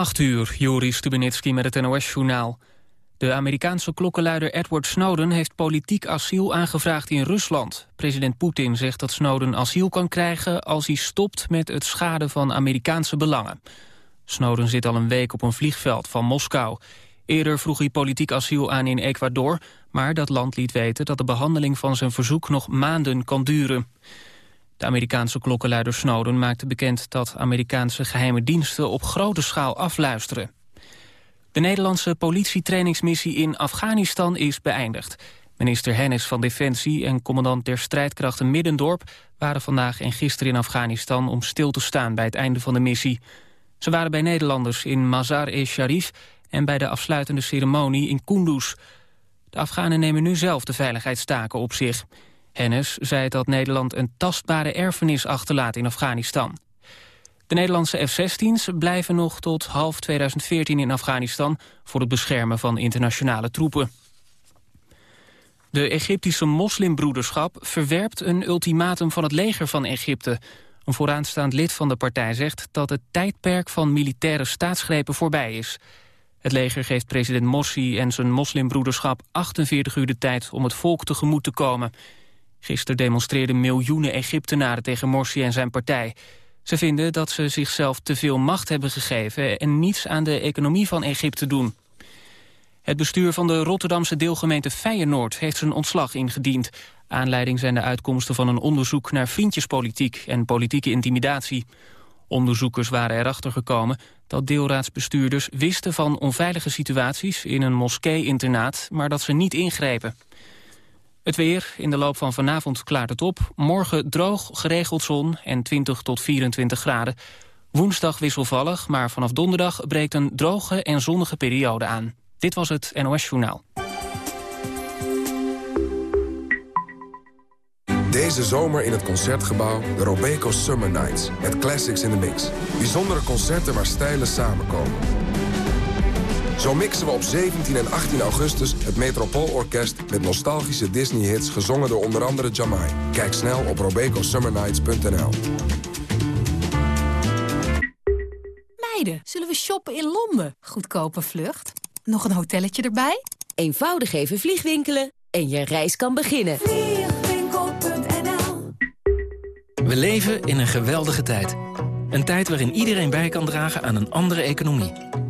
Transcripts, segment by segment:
8 uur, Joris Stubenitski met het NOS-journaal. De Amerikaanse klokkenluider Edward Snowden heeft politiek asiel aangevraagd in Rusland. President Poetin zegt dat Snowden asiel kan krijgen als hij stopt met het schaden van Amerikaanse belangen. Snowden zit al een week op een vliegveld van Moskou. Eerder vroeg hij politiek asiel aan in Ecuador, maar dat land liet weten dat de behandeling van zijn verzoek nog maanden kan duren. De Amerikaanse klokkenluider Snowden maakte bekend dat Amerikaanse geheime diensten op grote schaal afluisteren. De Nederlandse politietrainingsmissie in Afghanistan is beëindigd. Minister Hennis van Defensie en commandant der strijdkrachten Middendorp... waren vandaag en gisteren in Afghanistan om stil te staan bij het einde van de missie. Ze waren bij Nederlanders in Mazar-e-Sharif... en bij de afsluitende ceremonie in Kunduz. De Afghanen nemen nu zelf de veiligheidstaken op zich. Hennis zei dat Nederland een tastbare erfenis achterlaat in Afghanistan. De Nederlandse F-16's blijven nog tot half 2014 in Afghanistan... voor het beschermen van internationale troepen. De Egyptische moslimbroederschap verwerpt een ultimatum van het leger van Egypte. Een vooraanstaand lid van de partij zegt dat het tijdperk van militaire staatsgrepen voorbij is. Het leger geeft president Morsi en zijn moslimbroederschap 48 uur de tijd om het volk tegemoet te komen. Gisteren demonstreerden miljoenen Egyptenaren tegen Morsi en zijn partij. Ze vinden dat ze zichzelf te veel macht hebben gegeven... en niets aan de economie van Egypte doen. Het bestuur van de Rotterdamse deelgemeente Feyenoord... heeft zijn ontslag ingediend. Aanleiding zijn de uitkomsten van een onderzoek naar vriendjespolitiek... en politieke intimidatie. Onderzoekers waren erachter gekomen dat deelraadsbestuurders wisten van onveilige situaties in een moskee-internaat, maar dat ze niet ingrepen. Het weer. In de loop van vanavond klaart het op. Morgen droog, geregeld zon en 20 tot 24 graden. Woensdag wisselvallig, maar vanaf donderdag breekt een droge en zonnige periode aan. Dit was het NOS Journaal. Deze zomer in het Concertgebouw de Robeco Summer Nights. Met classics in the mix. Bijzondere concerten waar stijlen samenkomen. Zo mixen we op 17 en 18 augustus het Metropoolorkest... met nostalgische Disney-hits gezongen door onder andere Jamai. Kijk snel op robecosummernights.nl. Meiden, zullen we shoppen in Londen? Goedkope vlucht. Nog een hotelletje erbij? Eenvoudig even vliegwinkelen en je reis kan beginnen. Vliegwinkel.nl We leven in een geweldige tijd. Een tijd waarin iedereen bij kan dragen aan een andere economie.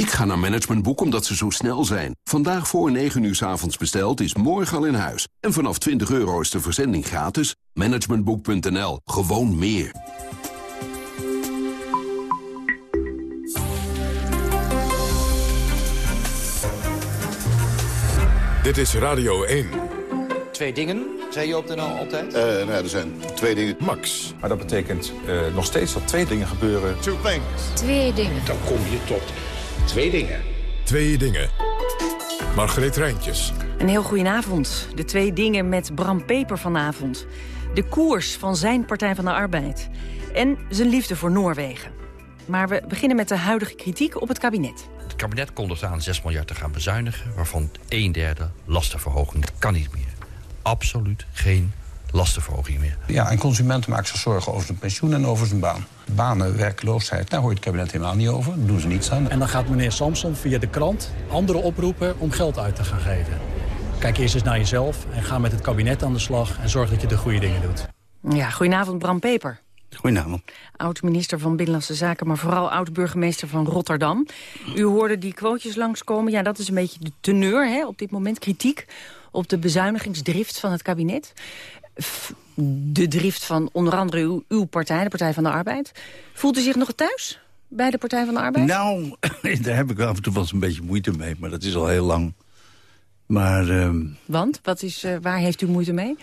Ik ga naar Managementboek omdat ze zo snel zijn. Vandaag voor 9 uur s avonds besteld is morgen al in huis. En vanaf 20 euro is de verzending gratis. Managementboek.nl. Gewoon meer. Dit is Radio 1. Twee dingen, zei je op de NL altijd? Eh, nou ja, er zijn twee dingen. Max. Maar dat betekent eh, nog steeds dat twee dingen gebeuren. Two things. Twee dingen. Dan kom je tot twee dingen. Twee dingen. Margreet Rijntjes. Een heel goedenavond. De twee dingen met Bram Peper vanavond. De koers van zijn Partij van de Arbeid. En zijn liefde voor Noorwegen. Maar we beginnen met de huidige kritiek op het kabinet. Het kabinet kondigt aan 6 miljard te gaan bezuinigen... waarvan een derde lastenverhoging. Dat kan niet meer. Absoluut geen lastenverhoging meer. Ja, en consumenten maken zich zorgen over zijn pensioen en over zijn baan. Banen, werkloosheid, daar hoort het kabinet helemaal niet over. Daar doen ze niets aan. En dan gaat meneer Samson via de krant anderen oproepen om geld uit te gaan geven. Kijk eerst eens naar jezelf en ga met het kabinet aan de slag... en zorg dat je de goede dingen doet. Ja, goedenavond Bram Peper. Goedenavond. Oud-minister van Binnenlandse Zaken, maar vooral oud-burgemeester van Rotterdam. U hoorde die quotejes langskomen. Ja, dat is een beetje de teneur hè, op dit moment. Kritiek op de bezuinigingsdrift van het kabinet. De drift van onder andere uw, uw partij, de Partij van de Arbeid. Voelt u zich nog thuis bij de Partij van de Arbeid? Nou, daar heb ik af en toe wel eens een beetje moeite mee, maar dat is al heel lang. Maar, ehm, Want, wat is, eh, waar heeft u moeite mee?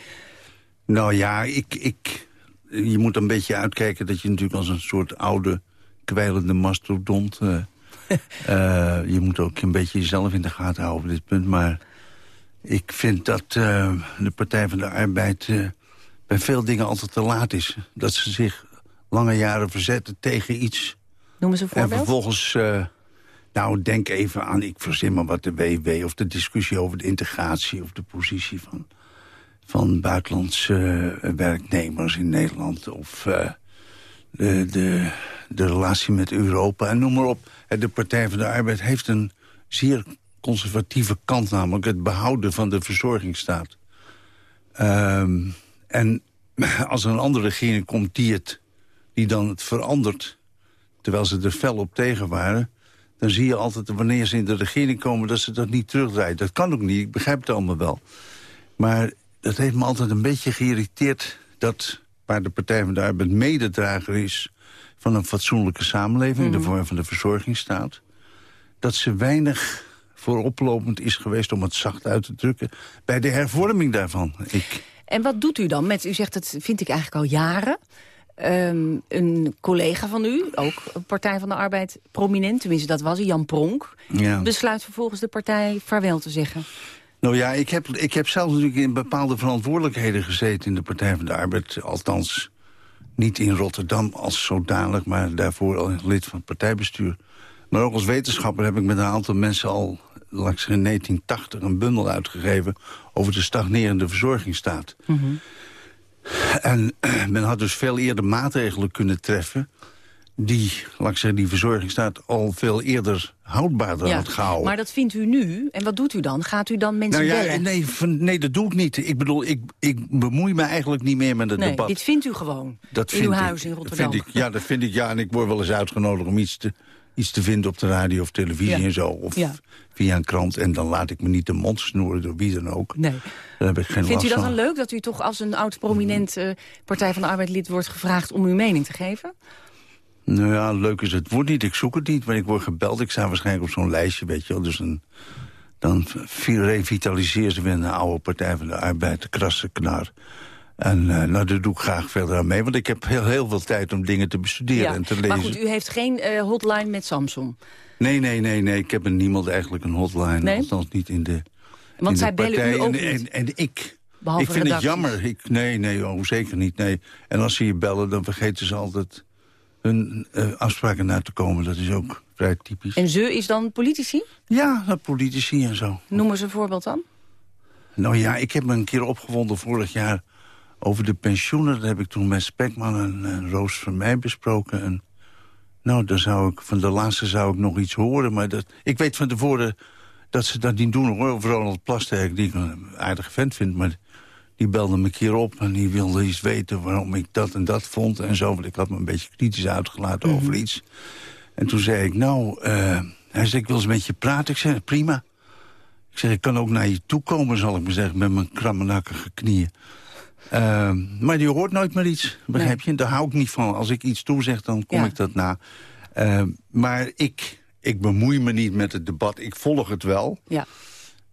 nou ja, ik, ik, je moet een beetje uitkijken dat je natuurlijk als een soort oude, kwijlende mastodont... eh, je moet ook een beetje jezelf in de gaten houden op dit punt. Maar ik vind dat eh, de Partij van de Arbeid... eh, bij veel dingen altijd te laat is. Dat ze zich lange jaren verzetten tegen iets. Noemen ze een voorbeeld? En vervolgens, uh, nou denk even aan, ik verzin maar wat de WW... of de discussie over de integratie of de positie van, van buitenlandse werknemers in Nederland... of de, de, de relatie met Europa en noem maar op. De Partij van de Arbeid heeft een zeer conservatieve kant... namelijk het behouden van de verzorgingsstaat. Um, en als er een andere regering komt die, het, die dan het verandert... terwijl ze er fel op tegen waren... dan zie je altijd wanneer ze in de regering komen... dat ze dat niet terugdraaien. Dat kan ook niet, ik begrijp het allemaal wel. Maar dat heeft me altijd een beetje geïrriteerd... dat waar de Partij van de Arbeid mededrager is... van een fatsoenlijke samenleving, in de mhm. vorm van de verzorgingsstaat... dat ze weinig vooroplopend is geweest, om het zacht uit te drukken... bij de hervorming daarvan. Ik... En wat doet u dan met, u zegt dat vind ik eigenlijk al jaren... Um, een collega van u, ook Partij van de Arbeid prominent, tenminste dat was hij, Jan Pronk... Ja. besluit vervolgens de partij vaarwel te zeggen. Nou ja, ik heb, ik heb zelf natuurlijk in bepaalde verantwoordelijkheden gezeten... in de Partij van de Arbeid, althans niet in Rotterdam als zodanig... maar daarvoor al lid van het partijbestuur. Maar ook als wetenschapper heb ik met een aantal mensen al langs in 1980 een bundel uitgegeven... over de stagnerende verzorgingsstaat. Mm En men had dus veel eerder maatregelen kunnen treffen die, laat ik zeggen, die verzorgingsstaat al veel eerder houdbaarder had gehouden. Maar dat vindt u nu. En wat doet u dan? Gaat u dan mensen nou ja, bellen? Nee, nee, dat doe ik niet. Ik bedoel, ik, ik bemoei me eigenlijk niet meer met het nee, debat. dit vindt u gewoon dat in uw huis in Rotterdam? Vind ik, ja, dat vind ik. Ja, en ik word wel eens uitgenodigd om iets te, iets te vinden op de radio of televisie en zo. Of via een krant. En dan laat ik me niet de mond snoeren door wie dan ook. Nee. Heb ik geen Vindt u dat dan leuk dat u toch als een oud-prominent uh, Partij van de Arbeid lid wordt gevraagd om uw mening te geven? Nou ja, leuk is het woord niet. Ik zoek het niet, maar ik word gebeld. Ik sta waarschijnlijk op zo'n lijstje, weet je wel. Dus een, dan revitaliseer ze weer een oude Partij van de Arbeid, de krasse knar. En uh, nou, daar doe ik graag verder aan mee. Want ik heb heel, heel veel tijd om dingen te bestuderen en te lezen. Maar goed, u heeft geen uh, hotline met Samsung? Nee, nee, nee, nee. Ik heb een niemand eigenlijk een hotline. Nee? Althans niet in de Want in zij de partij. bellen u ook en, niet? En, en, ik... Behalve ik vind redacties. het jammer. Ik, nee, nee, oh, zeker niet. Nee. En als ze je bellen, dan vergeten ze altijd hun uh, afspraken na te komen. Dat is ook vrij typisch. En ze is dan politici? Ja, dat politici en zo. Noem eens een voorbeeld dan. Nou ja, ik heb me een keer opgewonden vorig jaar over de pensioenen. Dat heb ik toen met Spekman en, en Roos van mij besproken. En nou, dan zou ik, van de laatste zou ik nog iets horen. Maar dat, ik weet van tevoren dat ze dat niet doen hoor. Ronald Plasterk, die ik een aardige vent vind. Maar die belde me een keer op en die wilde iets weten waarom ik dat en dat vond en zo. Want ik had me een beetje kritisch uitgelaten over Mhm. iets. En toen zei ik, nou, uh, hij zei, ik wil eens met je praten. Ik zei, prima. Ik zeg, ik kan ook naar je toe komen, zal ik maar zeggen, met mijn krammenakkige knieën. Uh, maar die hoort nooit meer iets, begrijp je? Daar hou ik niet van. Als ik iets toezeg, dan kom Ja. ik dat na. Uh, maar ik, ik bemoei me niet met het debat. Ik volg het wel. Ja.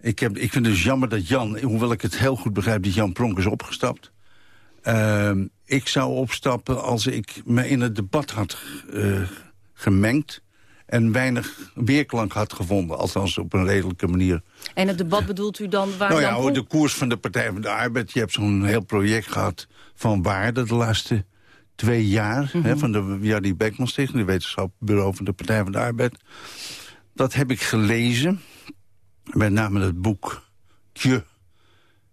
Ik, heb, ik vind het dus jammer dat Jan, hoewel ik het heel goed begrijp... dat Jan Pronk is opgestapt. Uh, ik zou opstappen als ik me in het debat had uh, gemengd... en weinig weerklank had gevonden. Althans op een redelijke manier. En het debat bedoelt u dan waar nou ja, de koers van de Partij van de Arbeid. Je hebt zo'n heel project gehad van waarde de laatste twee jaar... Mhm. hè, van de Jardy Beckman Stichting, de wetenschapsbureau van de Partij van de Arbeid. Dat heb ik gelezen. Met name het boekje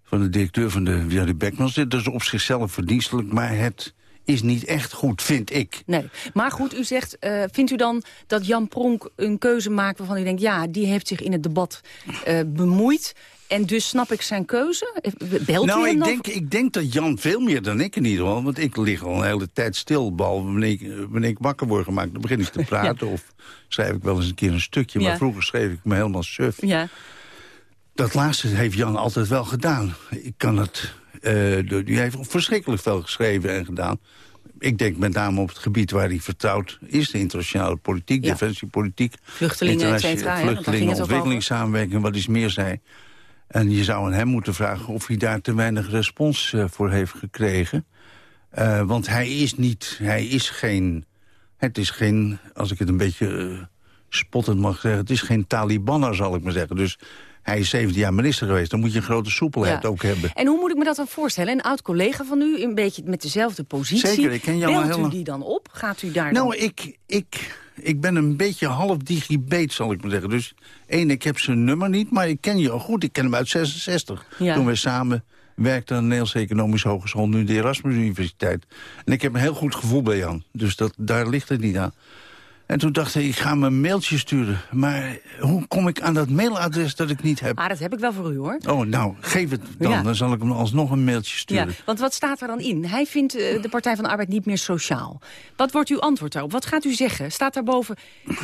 van de directeur van de Jardy Beckman. Dat is op zichzelf verdienstelijk, maar het is niet echt goed, vind ik. Nee, maar goed, u zegt, uh, vindt u dan dat Jan Pronk een keuze maakt waarvan u denkt... ja, die heeft zich in het debat uh, bemoeid en dus snap ik zijn keuze? Eh, Belt nou, u hem ik nog? denk, ik denk dat Jan veel meer dan ik in ieder geval... want ik lig al een hele tijd stil, behalve wanneer ik, wanneer ik wakker word gemaakt. Dan begin ik te praten ja. of schrijf ik wel eens een keer een stukje. Maar Ja. vroeger schreef ik me helemaal suf. Ja, Dat laatste heeft Jan altijd wel gedaan. Ik kan het... eh die heeft verschrikkelijk veel geschreven en gedaan. Ik denk met name op het gebied waar hij vertrouwd is... de internationale politiek, Ja. defensiepolitiek... Vluchtelingen, et cetera, Vluchtelingen, ontwikkelingssamenwerking, wat is meer zei. En je zou aan hem moeten vragen of hij daar te weinig respons eh, voor heeft gekregen. Eh, want hij is niet, hij is geen, het is geen, als ik het een beetje spottend mag zeggen... het is geen Talibanner, zal ik maar zeggen. Dus hij is 17 jaar minister geweest. Dan moet je een grote soepelheid Ja. ook hebben. En hoe moet ik me dat dan voorstellen? Een oud-collega van u, een beetje met dezelfde positie. Zeker, ik ken jou al Belt heel u die dan op? Gaat u daar Nou, dan... ik, ik, ik ben een beetje half digibeet, zal ik maar zeggen. Dus één, ik heb zijn nummer niet, maar ik ken je al goed. Ik ken hem uit 66. Ja. Toen we samen werkten aan de Nederlandse Economische Hogeschool... nu de Erasmus Universiteit. En ik heb een heel goed gevoel bij Jan. Dus dat, daar ligt het niet aan. En toen dacht ik, ik ga hem een mailtje sturen. Maar hoe kom ik aan dat mailadres dat ik niet heb? Ah, dat heb ik wel voor u, hoor. Oh, nou, geef het dan. Ja. Dan zal ik hem alsnog een mailtje sturen. Ja, want wat staat er dan in? Hij vindt eh, de Partij van de Arbeid niet meer sociaal. Wat wordt uw antwoord daarop? Wat gaat u zeggen? Staat daarboven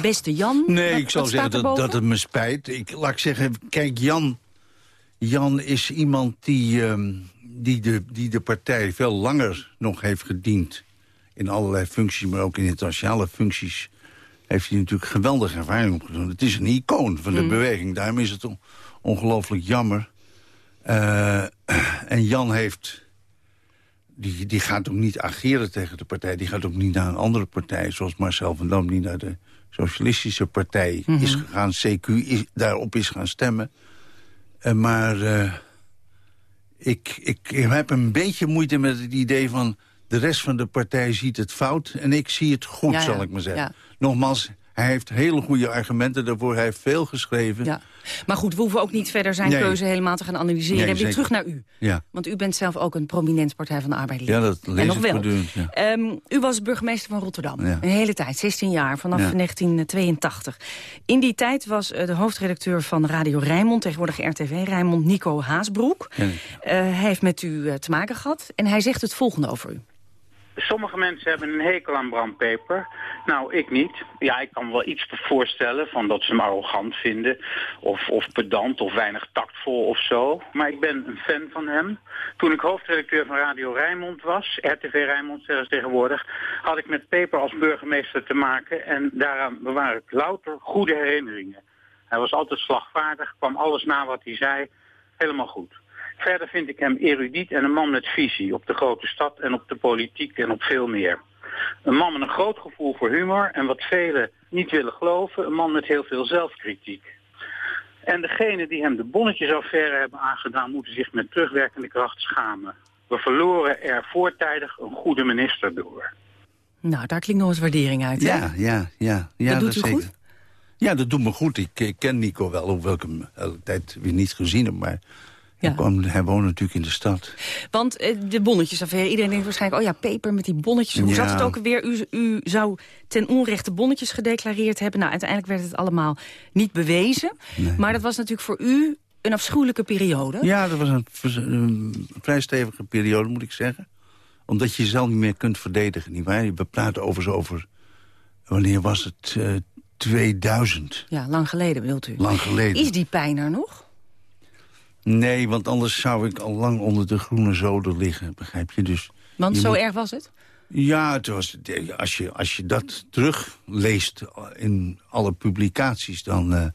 beste Jan? Nee, Wat- ik zal zeggen dat, het me spijt. Ik, laat ik zeggen, kijk, Jan, Jan is iemand die, ehm, die, de, die de partij veel langer nog heeft gediend. In allerlei functies, maar ook in internationale functies... heeft hij natuurlijk geweldige ervaring opgedaan. Het is een icoon van de Mm. beweging. Daarom is het on- ongelooflijk jammer. Eh, en Jan heeft... Die, die gaat ook niet ageren tegen de partij. Die gaat ook niet naar een andere partij. Zoals Marcel van Dam niet naar de Socialistische Partij Mhm. is gegaan. CQ is, daarop is gaan stemmen. Eh, maar eh, ik, ik heb een beetje moeite met het idee van... de rest van de partij ziet het fout en ik zie het goed, Ja, ja. zal ik maar zeggen. Ja. Nogmaals, hij heeft hele goede argumenten daarvoor. Hij heeft veel geschreven. Ja. Maar goed, we hoeven ook niet verder zijn Nee. keuze helemaal te gaan analyseren. Nee, en weer terug naar u. Ja. Want u bent zelf ook een prominent Partij van de Arbeid. Ja, dat en lees nog ik wel. ja. Ehm, u was burgemeester van Rotterdam. Ja. Een hele tijd, 16 jaar, vanaf Ja. 1982. In die tijd was eh, de hoofdredacteur van Radio Rijnmond... tegenwoordig RTV Rijnmond, Nico Haasbroek. Eh, hij heeft met u eh, te maken gehad. En hij zegt het volgende over u. Sommige mensen hebben een hekel aan brandpeper. Nou, ik niet. Ja, ik kan wel iets voorstellen van dat ze hem arrogant vinden. Of, of pedant of weinig tactvol of zo. Maar ik ben een fan van hem. Toen ik hoofdredacteur van Radio Rijnmond was, RTV Rijnmond zelfs tegenwoordig, had ik met Peper als burgemeester te maken. En daaraan bewaar ik louter goede herinneringen. Hij was altijd slagvaardig, kwam alles na wat hij zei. Helemaal goed. Verder vind ik hem erudiet en een man met visie op de grote stad en op de politiek en op veel meer. Een man met een groot gevoel voor humor en wat velen niet willen geloven, een man met heel veel zelfkritiek. En degenen die hem de bonnetjesaffaire hebben aangedaan, moeten zich met terugwerkende kracht schamen. We verloren er voortijdig een goede minister door. Nou, daar klinkt nog eens waardering uit, hè? Ja, ja, ja. ja Dat doet u zeker. goed? Ja, dat doet me goed. Ik, ik ken Nico wel, hoewel ik hem de hele tijd weer niet gezien heb. Maar hij, kwam, hij woont natuurlijk in de stad. Want eh, de bonnetjesaffaire, iedereen denkt waarschijnlijk... oh ja, peper met die bonnetjes. Hoe Ja. zat het ook alweer? U, u zou ten onrechte bonnetjes gedeclareerd hebben. Nou, uiteindelijk werd het allemaal niet bewezen. Maar dat was natuurlijk voor u een afschuwelijke periode. Ja, dat was een, vrij stevige periode, moet ik zeggen. Omdat je jezelf niet meer kunt verdedigen, nietwaar? We praten overigens over... Wanneer was het? eh, 2000. Ja, lang geleden bedoelt u. Lang geleden. Is die pijn er nog? Nee, want anders zou ik al lang onder de groene zoden liggen, begrijp je? Dus Want je zo moet- erg was het? Ja, het was, als, je, als je dat terugleest in alle publicaties... dan, eh,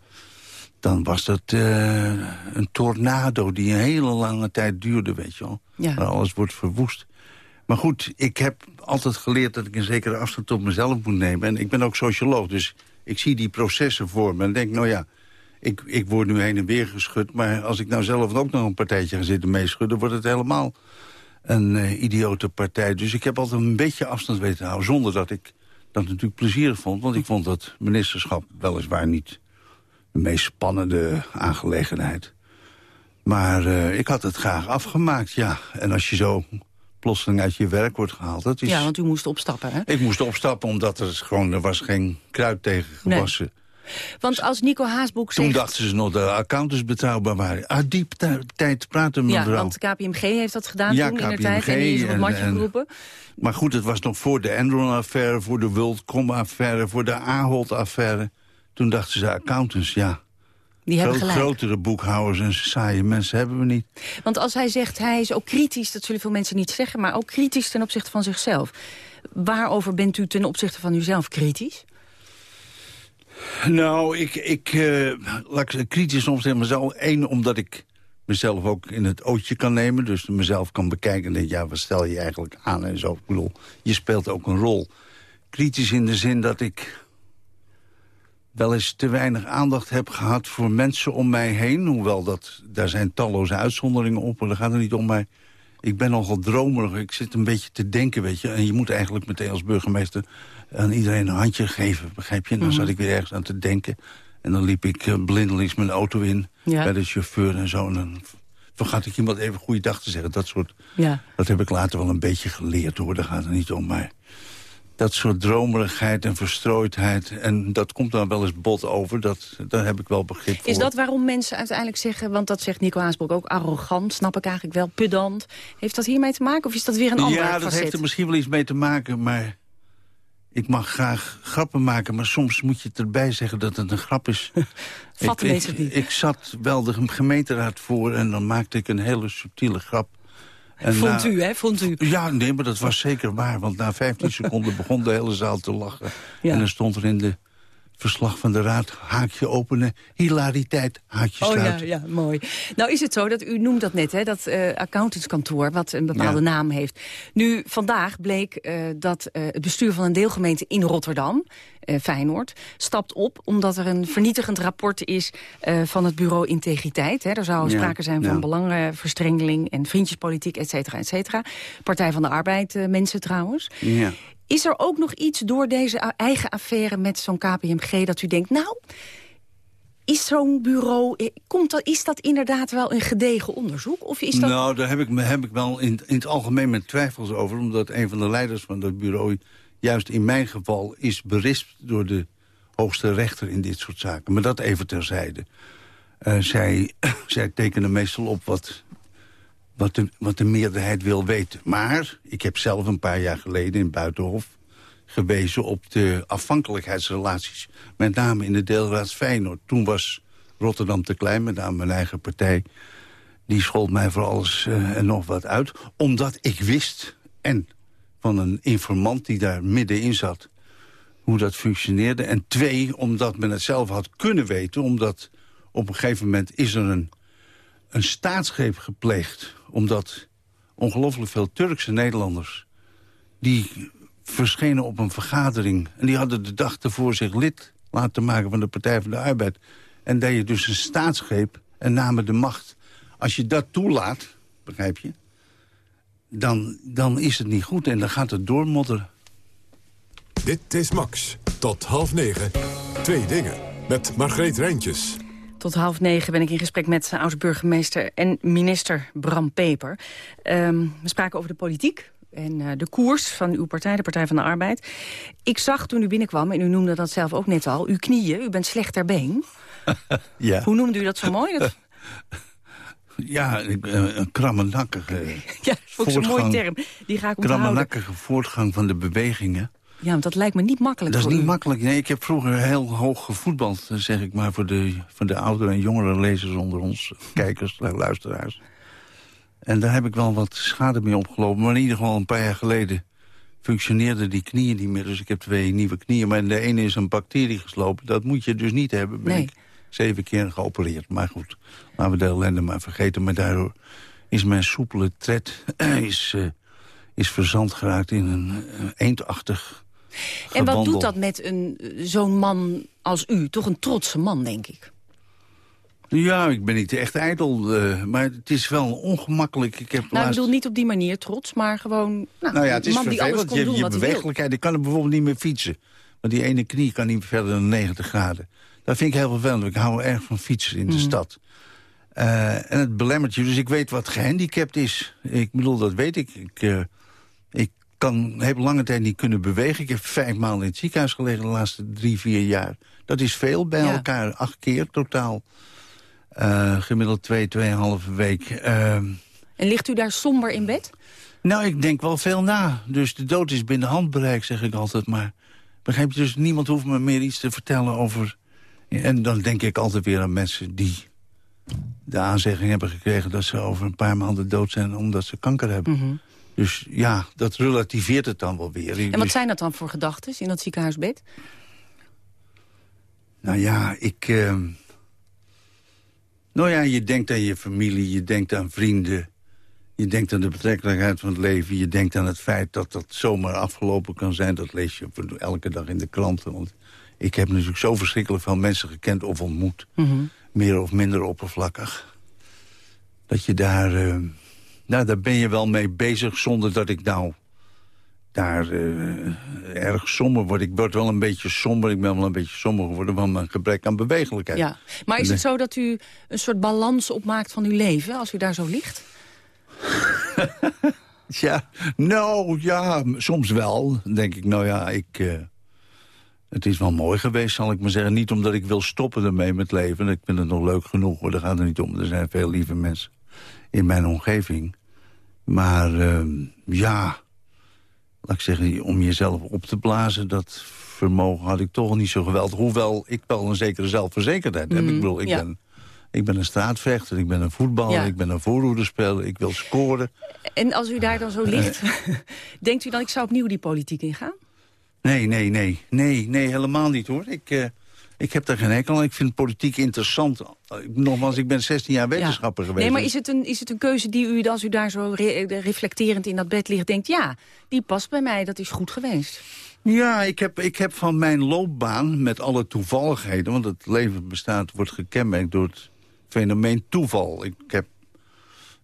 dan was dat eh, een tornado die een hele lange tijd duurde, weet je wel. Ja. Waar alles wordt verwoest. Maar goed, ik heb altijd geleerd dat ik een zekere afstand op mezelf moet nemen. En ik ben ook socioloog, dus ik zie die processen voor me. En denk, nou ja, ik, ik word nu heen en weer geschud... maar als ik nou zelf ook nog een partijtje ga zitten meeschudden... wordt het helemaal een eh, idiote partij. Dus ik heb altijd een beetje afstand weten te houden... zonder dat ik dat natuurlijk plezierig vond. Want ik vond dat ministerschap weliswaar niet de meest spannende aangelegenheid. Maar eh, ik had het graag afgemaakt, ja. En als je zo plotseling uit je werk wordt gehaald... Dat is, Ja, want u moest opstappen, hè? Ik moest opstappen omdat er gewoon, er was geen kruid tegen gewassen. Want als Nico Haasboek Toen zegt... dachten ze nog dat de accountants betrouwbaar waren. Ah, die tijd praten Ja, mevrouw. want KPMG heeft dat gedaan Ja, toen in de KPMG tijd. En die is op het matje en- geroepen. Maar goed, het was nog voor de Enron-affaire, voor de WorldCom-affaire... voor de Ahold-affaire. Toen dachten ze, accountants, ja. Die hebben. Grotere boekhouders en saaie mensen hebben we niet. Want als hij zegt, hij is ook kritisch, dat zullen veel mensen niet zeggen... maar ook kritisch ten opzichte van zichzelf. Waarover bent u ten opzichte van uzelf kritisch? Nou, ik, ik eh, laat ik kritisch soms tegen mezelf. Eén, omdat ik mezelf ook in het ootje kan nemen. Dus mezelf kan bekijken en denk, ja, wat stel je eigenlijk aan en zo. Ik bedoel, je speelt ook een rol. Kritisch in de zin dat ik wel eens te weinig aandacht heb gehad voor mensen om mij heen. Hoewel, dat, daar zijn talloze uitzonderingen op, maar dat gaat er niet om mij. Ik ben nogal dromerig, ik zit een beetje te denken, weet je. En je moet eigenlijk meteen als burgemeester aan iedereen een handje geven, begrijp je? En dan Mhm. zat ik weer ergens aan te denken. En dan liep ik eh, blindelings mijn auto in Ja. bij de chauffeur en zo. En dan vergat ik iemand even goeiedag te zeggen. Dat soort Ja. dat heb ik later wel een beetje geleerd hoor, daar gaat het niet om. Maar dat soort dromerigheid en verstrooidheid... en dat komt dan wel eens bot over, dat, daar heb ik wel begrip voor. Is dat waarom mensen uiteindelijk zeggen, want dat zegt Nico Haasbroek ook, arrogant, snap ik eigenlijk wel, pedant. Heeft dat hiermee te maken of is dat weer een andere Ja, dat facet? heeft er misschien wel iets mee te maken, maar... Ik mag graag grappen maken, maar soms moet je het erbij zeggen dat het een grap is. Vat de ik, ik, niet. ik zat wel de gemeenteraad voor en dan maakte ik een hele subtiele grap. En Vond na- u, hè? Vond u? Ja, nee, maar dat was zeker waar. Want na 15 seconden begon de hele zaal te lachen. En dan stond er in de verslag van de raad... haakje openen, hilariteit, haakje Oh ja, sluiten. ja, mooi. Nou is het zo, dat u noemt dat net, hè, dat eh, accountantskantoor... wat een bepaalde Ja. naam heeft. Nu, vandaag bleek eh, dat eh, het bestuur van een deelgemeente in Rotterdam... Feyenoord, stapt op omdat er een vernietigend rapport is... van het bureau Integriteit. Hè. Er zou Ja, sprake zijn van ja. belangenverstrengeling... en vriendjespolitiek, et cetera, et cetera. Partij van de Arbeid, mensen trouwens. Ja. Is er ook nog iets door deze eigen affaire met zo'n KPMG... dat u denkt, nou, is zo'n bureau... eh, Komt dat, is dat inderdaad wel een gedegen onderzoek? Of is dat... Nou, daar heb ik, heb ik wel in, in het algemeen mijn twijfels over. Omdat een van de leiders van dat bureau... juist in mijn geval is berispt door de hoogste rechter in dit soort zaken. Maar dat even terzijde. Eh, zij, zij tekenen meestal op wat, wat, de, wat de meerderheid wil weten. Maar ik heb zelf een paar jaar geleden in Buitenhof gewezen op de afhankelijkheidsrelaties. Met name in de deelraad Feyenoord. Toen was Rotterdam te klein, met name mijn eigen partij. Die schold mij voor alles eh, en nog wat uit. Omdat ik wist, en van een informant die daar middenin zat... hoe dat functioneerde. En twee, omdat men het zelf had kunnen weten. Omdat op een gegeven moment is er een, een staatsgreep gepleegd. Omdat ongelooflijk veel Turkse Nederlanders... die verschenen op een vergadering. En die hadden de dag ervoor zich lid laten maken van de Partij van de Arbeid. En dat je dus een staatsgreep en namen de macht. Als je dat toelaat, begrijp je... dan, dan is het niet goed en dan gaat het doormodderen. Dit is Max. Tot half negen. Twee dingen. Met Margreet Rijntjes. Tot half negen ben ik in gesprek met oud-burgemeester en minister Bram Peper. Ehm, we spraken over de politiek en eh, de koers van uw partij, de Partij van de Arbeid. Ik zag toen u binnenkwam, en u noemde dat zelf ook net al, uw knieën. U bent slecht ter been. Ja, Hoe noemde u dat zo mooi? Dat, ja ik, eh, een krammenakkige ja, dat ik zo'n mooie term. Die ga ik onthouden. krammenakkige voortgang van de bewegingen. Ja, want dat lijkt me niet makkelijk Dat is niet u. makkelijk. Nee, ik heb vroeger heel hoog gevoetbald, eh, zeg ik maar... voor de, voor de oudere en jongere lezers onder ons, kijkers, luisteraars. En daar heb ik wel wat schade mee opgelopen. Maar in ieder geval een paar jaar geleden functioneerden die knieën niet meer. Dus ik heb twee nieuwe knieën. Maar de ene is een bacterie geslopen. Dat moet je dus niet hebben. Ben Nee. ik zeven keer geopereerd. Maar goed, laten we de ellende maar vergeten. Maar daardoor is mijn soepele tred is, eh, is verzand geraakt in een eh, En wat doet dat met een eh, zo'n man als u? Toch een trotse man, denk ik. Ja, ik ben niet echt ijdel, eh, maar het is wel ongemakkelijk. Ik heb Nou, ik bedoel niet op die manier trots, maar gewoon... Nou, Nou ja, het is man die alles kon Je, doen je wat bewegelijkheid. Ik kan er bijvoorbeeld niet meer fietsen. Want die ene knie kan niet verder dan 90 graden. Dat vind ik heel vervelend. Ik hou erg van fietsen in de Mhm. stad. Eh, en het belemmert je. Dus ik weet wat gehandicapt is. Ik bedoel, dat weet ik. Ik, ik kan, heb lange tijd niet kunnen bewegen. Ik heb vijf maanden in het ziekenhuis gelegen de laatste drie, vier jaar. Dat is veel bij Ja. elkaar. Acht keer totaal. Eh, gemiddeld twee, tweeënhalve week. Ehm, En ligt u daar somber in bed? nou, ik denk wel veel na. Dus de dood is binnen handbereik, zeg ik altijd. Maar begrijp je, dus niemand hoeft me meer iets te vertellen over... En dan denk ik altijd weer aan mensen die de aanzegging hebben gekregen... dat ze over een paar maanden dood zijn omdat ze kanker hebben. Mhm. Dus ja, dat relativeert het dan wel weer. En wat Dus- zijn dat dan voor gedachten in dat ziekenhuisbed? Nou ja, ik... eh, Nou ja, je denkt aan je familie, je denkt aan vrienden... je denkt aan de betrekkelijkheid van het leven... je denkt aan het feit dat dat zomaar afgelopen kan zijn. Dat lees je elke dag in de kranten. Want ik heb natuurlijk zo verschrikkelijk veel mensen gekend of ontmoet. Mhm. Meer of minder oppervlakkig. Dat je daar... eh, nou, daar ben je wel mee bezig zonder dat ik nou daar eh, erg somber word. Ik word wel een beetje somber. Ik ben wel een beetje somber geworden van mijn gebrek aan bewegelijkheid. Ja. Maar is het zo dat u een soort balans opmaakt van uw leven... als u daar zo ligt? Ja, nou ja, soms wel. Denk ik, nou ja, ik, eh, het is wel mooi geweest, zal ik maar zeggen. Niet omdat ik wil stoppen ermee met leven. Ik vind het nog leuk genoeg, hoor. daar gaat het niet om. Er zijn veel lieve mensen in mijn omgeving. Maar eh, ja, laat ik zeggen, om jezelf op te blazen... dat vermogen had ik toch niet zo geweldig. Hoewel ik wel een zekere zelfverzekerdheid heb. Mm, ik bedoel, ik ja. ben... Ik ben een straatvechter, ik ben een voetballer, Ja. ik ben een voorhoederspeler, ik wil scoren. En als u daar dan zo ligt, denkt u dan ik zou opnieuw die politiek ingaan? Nee, nee, nee. Nee, nee, helemaal niet hoor. Ik, eh, ik heb daar geen hekel aan. Ik vind politiek interessant. Eh, Nogmaals, ik ben 16 jaar wetenschapper geweest. Nee, maar is het, een, is het een keuze die u, als u daar zo re- reflecterend in dat bed ligt, denkt... ja, die past bij mij, dat is goed geweest? Ja, ik heb, ik heb van mijn loopbaan met alle toevalligheden... want het leven bestaat, wordt gekenmerkt door het fenomeen toeval. Ik heb,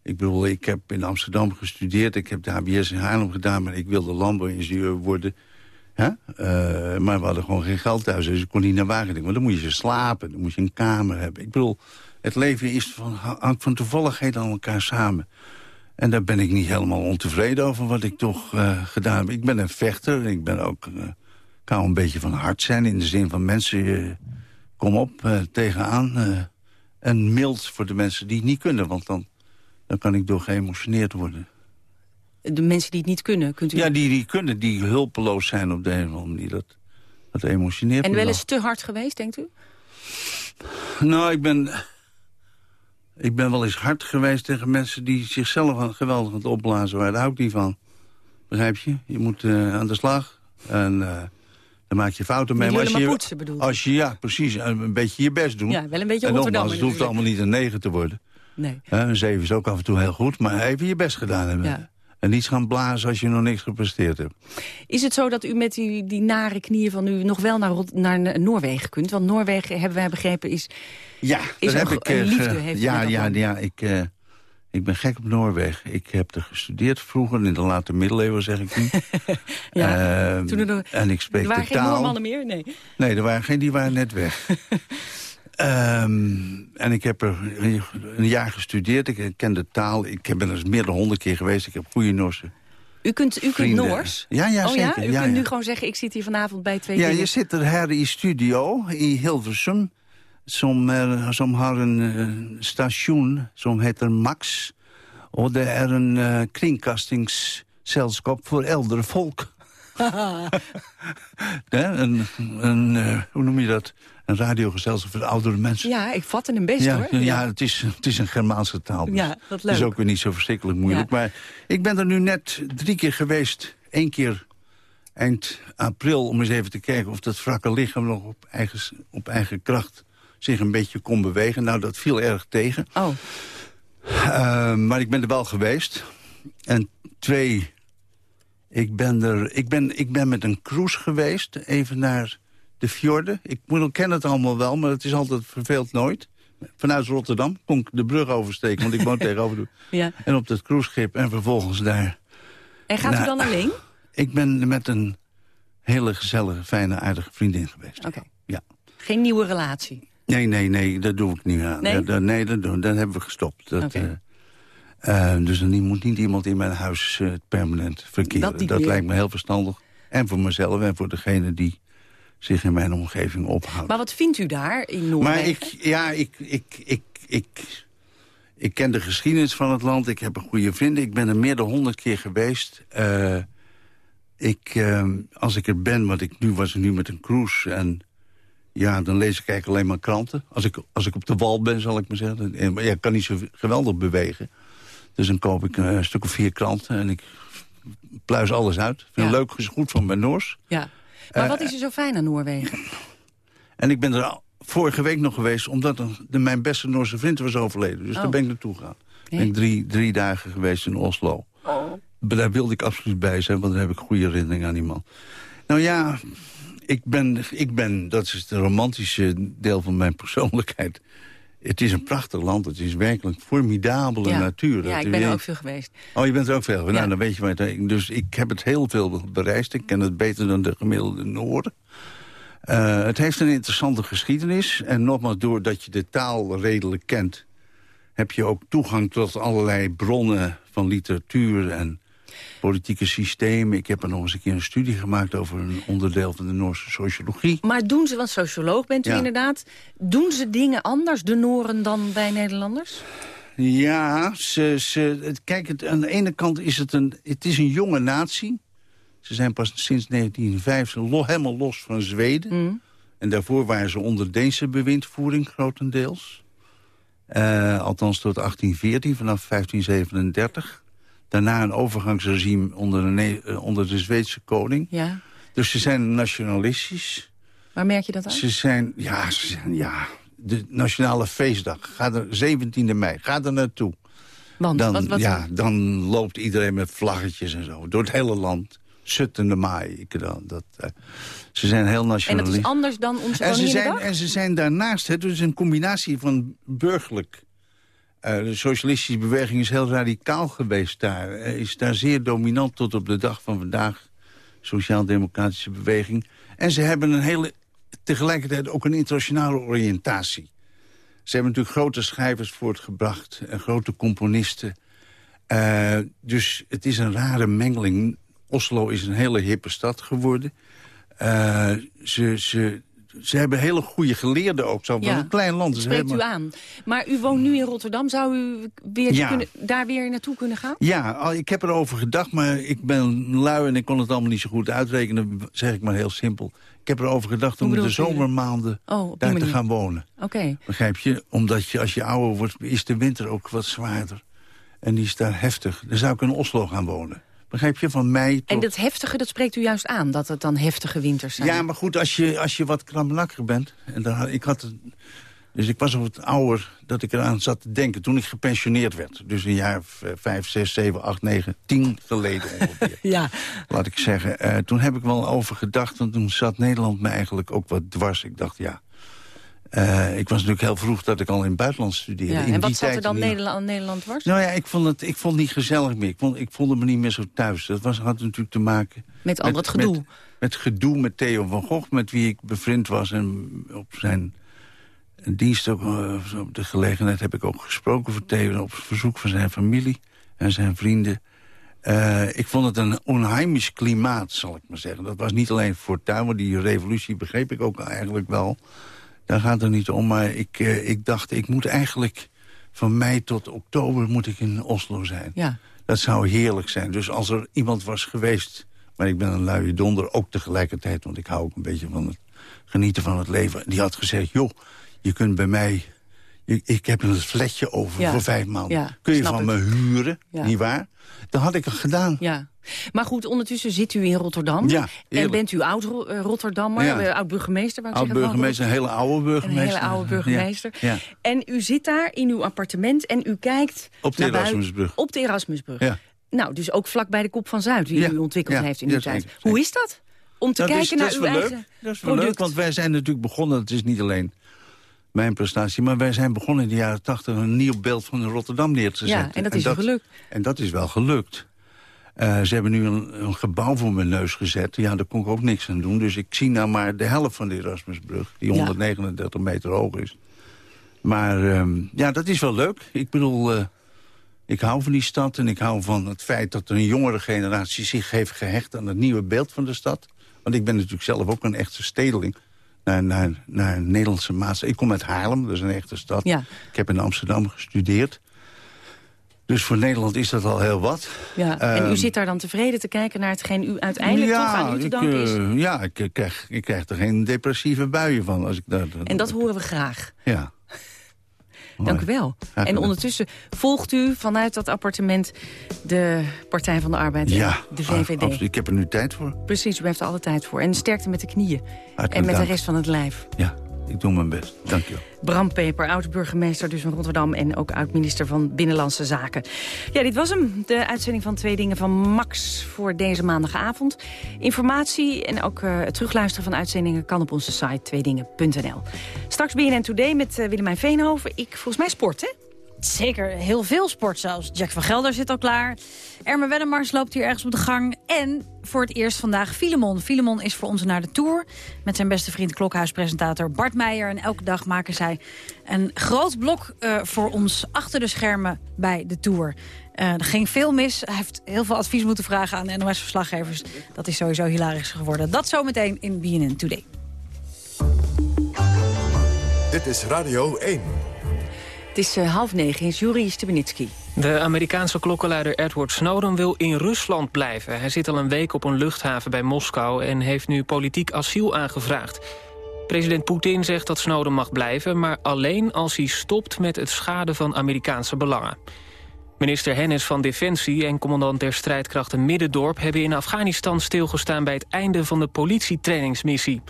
ik bedoel, ik heb in Amsterdam gestudeerd. Ik heb de HBS in Haarlem gedaan, maar ik wilde landbouwingenieur worden. Eh, maar we hadden gewoon geen geld thuis, dus ik kon niet naar Wageningen. Want dan moet je slapen, dan moet je een kamer hebben. Ik bedoel, het leven is van, hangt van toevalligheden aan elkaar samen. En daar ben ik niet helemaal ontevreden over wat ik toch eh, gedaan heb. Ik ben een vechter, ik ben ook... eh, hou een beetje van hard zijn in de zin van mensen... kom op, tegenaan. en mild voor de mensen die het niet kunnen, want dan, dan kan ik door geëmotioneerd worden. De mensen die het niet kunnen, kunt u... Ja, die die kunnen, die hulpeloos zijn op de een of andere manier. Dat, dat emotioneert en wel eens te hard geweest, denkt u? Nou, ik ben, ik ben wel eens hard geweest tegen mensen die zichzelf geweldig aan het opblazen waren. Daar hou ik niet van. Begrijp je? Je moet eh, aan de slag. En eh, dan maak je fouten mee. Maar als je, maar poetsen, als je, ja, precies. en Een beetje je best doen. Ja, wel een beetje En nogmaals, het hoeft allemaal niet een negen te worden. Nee. Een zeven is ook af en toe heel goed. Maar even je best gedaan hebben. Ja. En niet gaan blazen als je nog niks gepresteerd hebt. Is het zo dat u met die, die nare knieën van u nog wel naar, naar Noorwegen kunt? Want Noorwegen, hebben wij begrepen, is, Ja, is een, heb ik, een eh, liefde. Heeft ja, ja, ja, ik, eh, ik ben gek op Noorwegen. Ik heb er gestudeerd vroeger, in de late middeleeuwen zeg ik nu. Ja, Ehm, toen er, en ik spreek er waren de geen taal. Noormannen meer? Nee. Nee, er waren geen, die waren net weg. Ehm, en ik heb er een jaar gestudeerd. Ik ken de taal. Ik ben er meer dan honderd keer geweest. Ik heb goede Norse. U kunt, u kunt. Noors? Ja, ja, oh, zeker. Ja? U Ja, kunt ja. nu gewoon zeggen, ik zit hier vanavond bij twee Ja, dingen. je zit er her in studio in Hilversum. Som, er, som har een eh, station, som heter Max. Det er een eh, kringkastingsselskap voor eldere volk. Een, een, eh, hoe noem je dat? Een radiogezelschap voor oudere mensen. ja, ik vatte hem best ja, hoor. ja, het, is, het is een Germaanse taal. dus Ja, dat Het leuk. is ook weer niet zo verschrikkelijk moeilijk. Ja. Maar ik ben er nu net drie keer geweest. Eén keer eind april om eens even te kijken... of dat wrakke lichaam nog op eigen, op eigen kracht zich een beetje kon bewegen. Nou, dat viel erg tegen. Oh. Uh, maar ik ben er wel geweest. En twee, ik ben, er, ik ben, ik ben met een cruise geweest, even naar de fjorden. Ik kennen het allemaal wel, maar het is altijd verveeld nooit. Vanuit Rotterdam kon ik de brug oversteken, want ik woon tegenover de... Ja. En op dat cruiseschip en vervolgens daar... En gaat u dan alleen? Ik ben met een hele gezellige, fijne, aardige vriendin geweest. Oké. Ja. Geen nieuwe relatie? Nee, nee, nee, dat doe ik niet aan. Nee? Dat, nee, dat, doen- dat hebben we gestopt. Dat, eh, eh, dus er niet- moet niet iemand in mijn huis eh, permanent verkeren. Dat lijkt me heel verstandig. En voor mezelf en voor degene die zich in mijn omgeving ophoudt. Maar wat vindt u daar in Noorwegen? Maar ik, ja, ik, ik, ik, ik, ik ken de geschiedenis van het land. Ik heb een goede vrienden. Ik ben er meer dan honderd keer geweest. Eh, ik, eh, als ik er ben, want ik nu was er nu met een cruise... en ja, dan lees ik eigenlijk alleen maar kranten. Als ik, als ik op de wal ben, zal ik maar zeggen. Ja, ik kan niet zo geweldig bewegen. Dus dan koop ik een stuk of vier kranten en ik pluis alles uit. Vind Ja. leuk, is goed van mijn Noors. Ja. Maar Eh, wat is er zo fijn aan Noorwegen? En ik ben er vorige week nog geweest... omdat de, mijn beste Noorse vriend was overleden. Dus Oh. daar ben ik naartoe gegaan. Nee. Ben ik drie, drie dagen geweest in Oslo. Oh. Maar Daar wilde ik absoluut bij zijn, want daar heb ik goede herinneringen aan die man. Nou ja, ik, ben, ik ben, dat is het romantische deel van mijn persoonlijkheid... Het is een prachtig land. Het is werkelijk formidabele ja. natuur. Ja, ik ben er ook veel geweest. Oh, je bent er ook veel. Ja. Nou, dan weet je het... Dus ik heb het heel veel bereisd. Ik ken het beter dan de gemiddelde Noorden. Eh, het heeft een interessante geschiedenis. En nogmaals, doordat je de taal redelijk kent... heb je ook toegang tot allerlei bronnen van literatuur en politieke systemen. Ik heb er nog eens een keer een studie gemaakt... over een onderdeel van de Noorse sociologie. Maar doen ze, want socioloog bent u Ja. inderdaad... doen ze dingen anders, de Noren, dan wij Nederlanders? Ja, ze, ze, het- kijk, het, aan de ene kant is het een, het is een jonge natie. Ze zijn pas sinds 1905 lo- helemaal los van Zweden. En daarvoor waren ze onder Deense bewindvoering grotendeels. Eh, althans tot 1814, vanaf 1537. Daarna een overgangsregime onder de, eh, onder de Zweedse koning. Ja. Dus ze zijn nationalistisch. Waar merk je dat aan? Ze zijn, ja, ze zijn, ja, de nationale feestdag. Ga er, 17e mei, ga er naartoe. Want, dan, wat, wat, ja, dan loopt iedereen met vlaggetjes en zo. Door het hele land. Suttende maai. Ik, dan, dat, eh, ze zijn heel en nationalistisch. dat is anders dan onze En ze, zijn, en ze zijn daarnaast, het is een combinatie van burgerlijk. Eh, de socialistische beweging is heel radicaal geweest daar. Eh, is daar zeer dominant tot op de dag van vandaag. Sociaal-democratische beweging. En ze hebben een hele, tegelijkertijd ook een internationale oriëntatie. Ze hebben natuurlijk grote schrijvers voortgebracht. En grote componisten. Eh, dus het is een rare mengeling. Oslo is een hele hippe stad geworden. Ze, ze, ze hebben hele goede geleerden ook. Zo, Ja, een klein land. Dat is spreekt u aan. Maar u woont nu in Rotterdam. Zou u weer Ja. kunnen, daar weer naartoe kunnen gaan? Ja, al- ik heb erover gedacht, maar ik ben lui en ik kon het allemaal niet zo goed uitrekenen. Zeg ik maar heel simpel. Ik heb erover gedacht om in de zomermaanden Oh, daar te gaan wonen. Oké. Begrijp je? Omdat je als je ouder wordt, is de winter ook wat zwaarder. En die is daar heftig. Dan zou ik in Oslo gaan wonen. Begrijp je? Van mei tot... En dat heftige, dat spreekt u juist aan, dat het dan heftige winters zijn. Ja, maar goed, als je, als je wat krampachtiger bent... En dan, ik had, het- dus ik was al wat ouder dat ik eraan zat te denken toen ik gepensioneerd werd. Dus een jaar vijf, zes, zeven, acht, negen, tien geleden ongeveer. Ja. Laat ik zeggen. Eh, toen heb ik wel over gedacht, want toen zat Nederland me eigenlijk ook wat dwars. Ik dacht, ja... eh, ik was natuurlijk heel vroeg dat ik al in het buitenland studeerde. Ja, In en die wat zat er dan Nederland, Nederland was? Nou ja, ik vond het, ik vond het niet gezellig meer. Ik, vond, ik voelde me niet meer zo thuis. Dat was, had natuurlijk te maken... Met al dat gedoe. Met, met gedoe met Theo van Gogh, met wie ik bevriend was. En op zijn dienst ook, eh, op de gelegenheid heb ik ook gesproken voor Theo... op verzoek van zijn familie en zijn vrienden. Eh, ik vond het een onheimisch klimaat, zal ik maar zeggen. Dat was niet alleen fortuin, maar die revolutie begreep ik ook eigenlijk wel. Daar gaat het niet om, maar ik, eh, ik dacht, ik moet eigenlijk... van mei tot oktober moet ik in Oslo zijn. Ja. Dat zou heerlijk zijn. Dus als er iemand was geweest... maar ik ben een luie donder, ook tegelijkertijd... want ik hou ook een beetje van het genieten van het leven. Die had gezegd, joh, je kunt bij mij... je- ik heb een flatje over Ja. voor vijf maanden. Ja, Kun je van ik. me huren, Ja. nietwaar? Dat had ik al gedaan. Ja. Maar goed, ondertussen zit u in Rotterdam. Ja, en bent u oud-Rotterdammer, Ja. oud-burgemeester, ik zeggen. van Oud-burgemeester, een hele oude Een burgemeester. hele oude burgemeester. Ja. En u zit daar in uw appartement en u kijkt... Op de Erasmusbrug. Op de Erasmusbrug. Nou, dus ook vlak bij de Kop van Zuid, die u ontwikkeld heeft in uw tijd. zeker, Hoe is dat? Om te Nou, kijken naar uw eigen leuk. Dat is wel leuk, want wij zijn natuurlijk begonnen... het is niet alleen mijn prestatie... maar wij zijn begonnen in de jaren tachtig... een nieuw beeld van Rotterdam neer te Ja, zetten. en dat is gelukt. En dat is wel gelukt. Eh, ze hebben nu een, een gebouw voor mijn neus gezet. Ja, daar kon ik ook niks aan doen. Dus ik zie nou maar de helft van de Erasmusbrug... die Ja. 139 meter hoog is. Maar ehm, ja, dat is wel leuk. Ik bedoel, eh, ik hou van die stad... en ik hou van het feit dat een jongere generatie zich heeft gehecht... aan het nieuwe beeld van de stad. Want ik ben natuurlijk zelf ook een echte stedeling... naar, naar, Nederlandse maatschappij. Ik kom uit Haarlem, dat is een echte stad. Ja. Ik heb in Amsterdam gestudeerd. Dus voor Nederland is dat al heel wat. Ja, en u Ehm, zit daar dan tevreden te kijken naar hetgeen u uiteindelijk toch aan u te ik, danken is. eh, ja, ik, eh, krijg, ik krijg er geen depressieve buien van. Als ik daar, En dat horen we graag. Ja. Dank u wel. En ondertussen volgt u vanuit dat appartement de Partij van de Arbeid, Ja, de ah, VVD. absoluut. Ik heb er nu tijd voor. Precies, u heeft er alle tijd voor. En sterkte met de knieën. en met de rest van het lijf. Ja. Ik doe mijn best. Dank je. Bram Peper, oud-burgemeester dus van Rotterdam... en ook oud-minister van Binnenlandse Zaken. Ja, dit was hem, de uitzending van Twee Dingen van Max... voor deze maandagavond. Informatie en ook uh, het terugluisteren van uitzendingen... kan op onze site tweedingen.nl. Straks BNN Today met uh, Willemijn Veenhoven. Ik, volgens mij sport, hè? Zeker, heel veel sport zelfs. Jack van Gelder zit al klaar. Erme Wennemars loopt hier ergens op de gang. En voor het eerst vandaag Filemon. Filemon is voor ons naar de Tour. Met zijn beste vriend klokhuispresentator Bart Meijer. En elke dag maken zij een groot blok uh, voor ons achter de schermen bij de Tour. Uh, er ging veel mis. Hij heeft heel veel advies moeten vragen aan NOS-verslaggevers. Dat is sowieso hilarisch geworden. Dat zometeen in BNN Today. Dit is Radio 1. Het is uh, half negen, is Juri Stubenitski. De Amerikaanse klokkenluider Edward Snowden wil in Rusland blijven. Hij zit al een week op een luchthaven bij Moskou... en heeft nu politiek asiel aangevraagd. President Poetin zegt dat Snowden mag blijven... maar alleen als hij stopt met het schaden van Amerikaanse belangen. Minister Hennis van Defensie en commandant der strijdkrachten Middendorp... hebben in Afghanistan stilgestaan bij het einde van de politietrainingsmissie.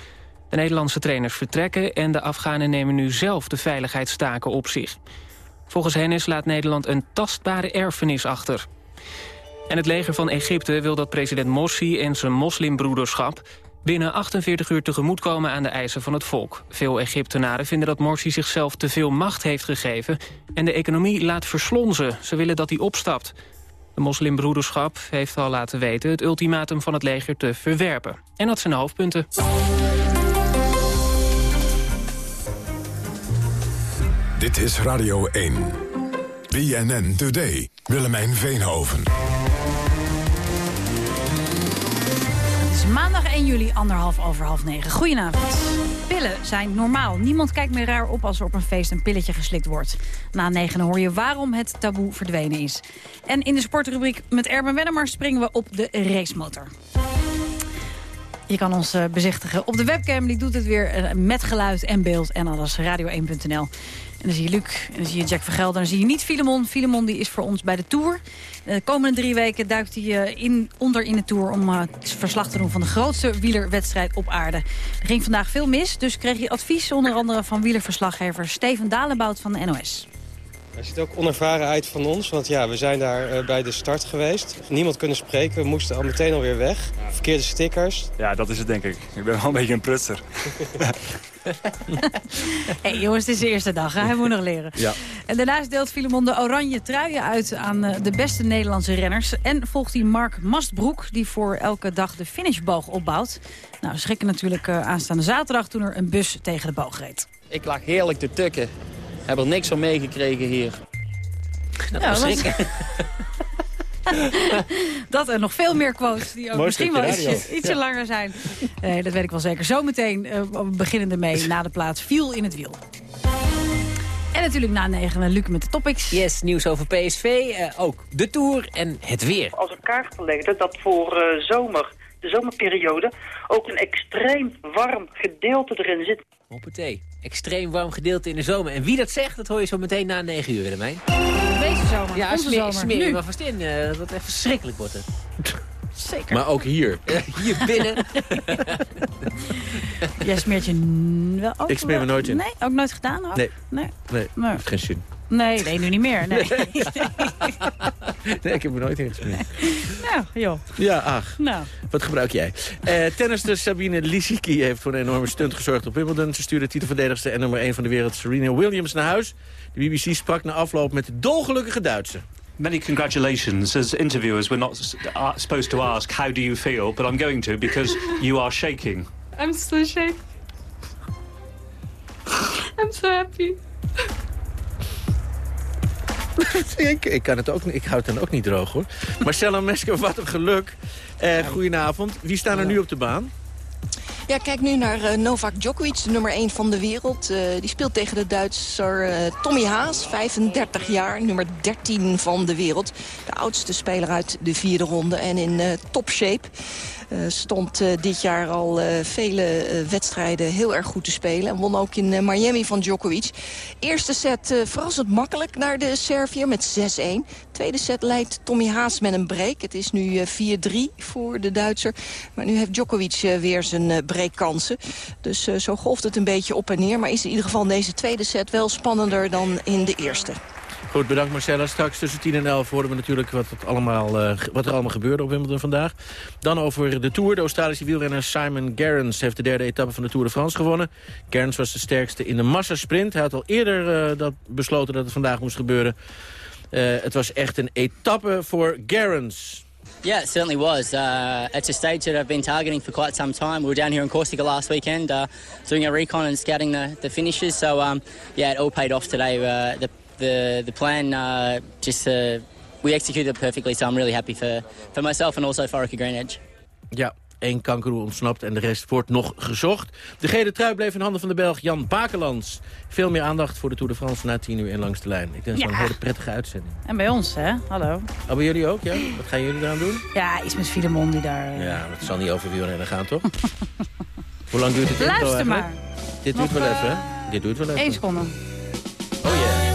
De Nederlandse trainers vertrekken en de Afghanen nemen nu zelf de veiligheidstaken op zich. Volgens Hennis laat Nederland een tastbare erfenis achter. En het leger van Egypte wil dat president Morsi en zijn moslimbroederschap... binnen 48 uur tegemoetkomen aan de eisen van het volk. Veel Egyptenaren vinden dat Morsi zichzelf te veel macht heeft gegeven... en de economie laat verslonzen. Ze willen dat hij opstapt. De moslimbroederschap heeft al laten weten het ultimatum van het leger te verwerpen. En dat zijn de hoofdpunten. Dit is Radio 1. BNN Today. Willemijn Veenhoven. Het is maandag 1 juli, anderhalf over half negen. Goedenavond. Pillen zijn normaal. Niemand kijkt meer raar op als er op een feest een pilletje geslikt wordt. Na negen hoor je waarom het taboe verdwenen is. En in de sportrubriek met Erben Wennemar springen we op de racemotor. Je kan ons uh, bezichtigen op de webcam. Die doet het weer uh, met geluid en beeld en alles. Radio1.nl. En dan zie je Luc, en dan zie je Jack Vergelder, dan zie je niet Filemon. Filemon die is voor ons bij de Tour. De komende drie weken duikt hij uh, in, onder in de Tour... om uh, verslag te doen van de grootste wielerwedstrijd op aarde. Er ging vandaag veel mis, dus kreeg je advies... onder andere van wielerverslaggever Steven Dalenbout van de NOS. Er ziet ook onervaren uit van ons, want ja, we zijn daar uh, bij de start geweest. Niemand kunnen spreken, we moesten al meteen alweer weg. Verkeerde stickers. Ja, dat is het denk ik. Ik ben wel een beetje een prutser. hey, jongens, het is de eerste dag, hè? hij moet nog leren. Ja. En daarnaast deelt Filemon de oranje truien uit aan uh, de beste Nederlandse renners. En volgt hij Mark Mastbroek, die voor elke dag de finishboog opbouwt. Nou, schrikken natuurlijk uh, aanstaande zaterdag toen er een bus tegen de boog reed. Ik lag heerlijk te tukken. Heb er niks van meegekregen hier. Dat Ja, was dat- schrikken. Dat en nog veel meer quotes die ook Mooi misschien wel ietsje, radio. ietsje Ja. langer zijn. Nee, dat weet ik wel zeker. Zometeen uh, beginnende mee na de plaats Viel in het Wiel. En natuurlijk na negen Luc met de topics. Yes, nieuws over PSV, eh, ook de Tour en het weer. als een kaart gelegd dat voor eh, zomer, de zomerperiode, ook een extreem warm gedeelte erin zit. Hoppatee, extreem warm gedeelte in de zomer. En wie dat zegt, dat hoor je zo meteen na 9 uur, Willemijn. Deze zomer, Ja, onze zomer. smeer je maar vast in. eh, dat het echt verschrikkelijk wordt het. Zeker. Maar ook hier. Hier binnen. Jij smeert je wel ook Ik smeer me nooit in. Nee, ook nooit gedaan? Ook? Nee. Nee. Nee, heeft geen zin. Nee, nee, nu niet meer. Nee. Nee, ik heb er nooit in gesmeerd. nou, joh. Ja, ach. Nou. Wat gebruik jij? Eh tennister Sabine Lisicki heeft voor een enorme stunt gezorgd op Wimbledon. Ze stuurde titelverdedigster en nummer 1 van de wereld Serena Williams naar huis. De BBC sprak na afloop met de dolgelukkige Duitse. Many congratulations. As interviewers, we're not uh, supposed to ask how do you feel, but I'm going to because you are shaking. I'm so shaken. I'm so happy. ik, ik, kan het ook, niet- ik houd het dan ook niet droog, hoor. Marcella Mesker, wat een geluk. Eh goedenavond. Wie staan er nu op de baan? Ja, kijk nu naar eh, Novak Djokovic, de nummer 1 van de wereld. Eh, die speelt tegen de Duitser eh, Tommy Haas, 35 jaar, nummer 13 van de wereld. De oudste speler uit de vierde ronde en in topshape. Eh, stond eh, dit jaar al eh, vele wedstrijden heel erg goed te spelen. En won ook in Miami van Djokovic. Eerste set verrassend makkelijk naar de Serviër met 6-1. Tweede set leidt Tommy Haas met een break. Het is nu eh, 4-3 voor de Duitser. Maar nu heeft Djokovic weer zijn breakkansen. Dus zo golft het een beetje op en neer. Maar is in ieder geval deze tweede set wel spannender dan in de eerste. Goed, bedankt Marcella. Straks tussen 10 en 11 horen we natuurlijk wat, het allemaal, eh, wat er allemaal gebeurde op Wimbledon vandaag. Dan over de Tour. De Australische wielrenner Simon Gerrans heeft de derde etappe van de Tour de France gewonnen. Gerrans was de sterkste in de massasprint. Hij had al eerder eh, dat besloten dat het vandaag moest gebeuren. Eh, het was echt een etappe voor Gerrans. Yeah, it certainly was. Uh, it's a stage that I've been targeting for quite some time. We were down here in Corsica last weekend uh, doing a recon and scouting the, the finishes. So, um, yeah, it all paid off today. Uh, the, the, the plan uh, just, uh, we executed it perfectly. So I'm really happy for, for myself and also for Orica Green Edge. Ja, één kankeroe ontsnapt en de rest wordt nog gezocht. De gele trui bleef in handen van de Belg Jan Bakelands. Veel meer aandacht voor de Tour de France na 10 uur in Langs de Lijn. Ik denk dat het Ja. een hele prettige uitzending. En bij ons, hè? Hallo. Oh, bij jullie ook, ja? Wat gaan jullie eraan doen? Ja, iets met Filemon die daar... eh, Ja, dat zal niet over wielrennen gaan, toch? Hoe lang duurt het intro Luister eigenlijk? maar. Dit Nog, duurt wel eh, even, hè? Dit duurt wel even. Eén seconde. Oh ja. Ze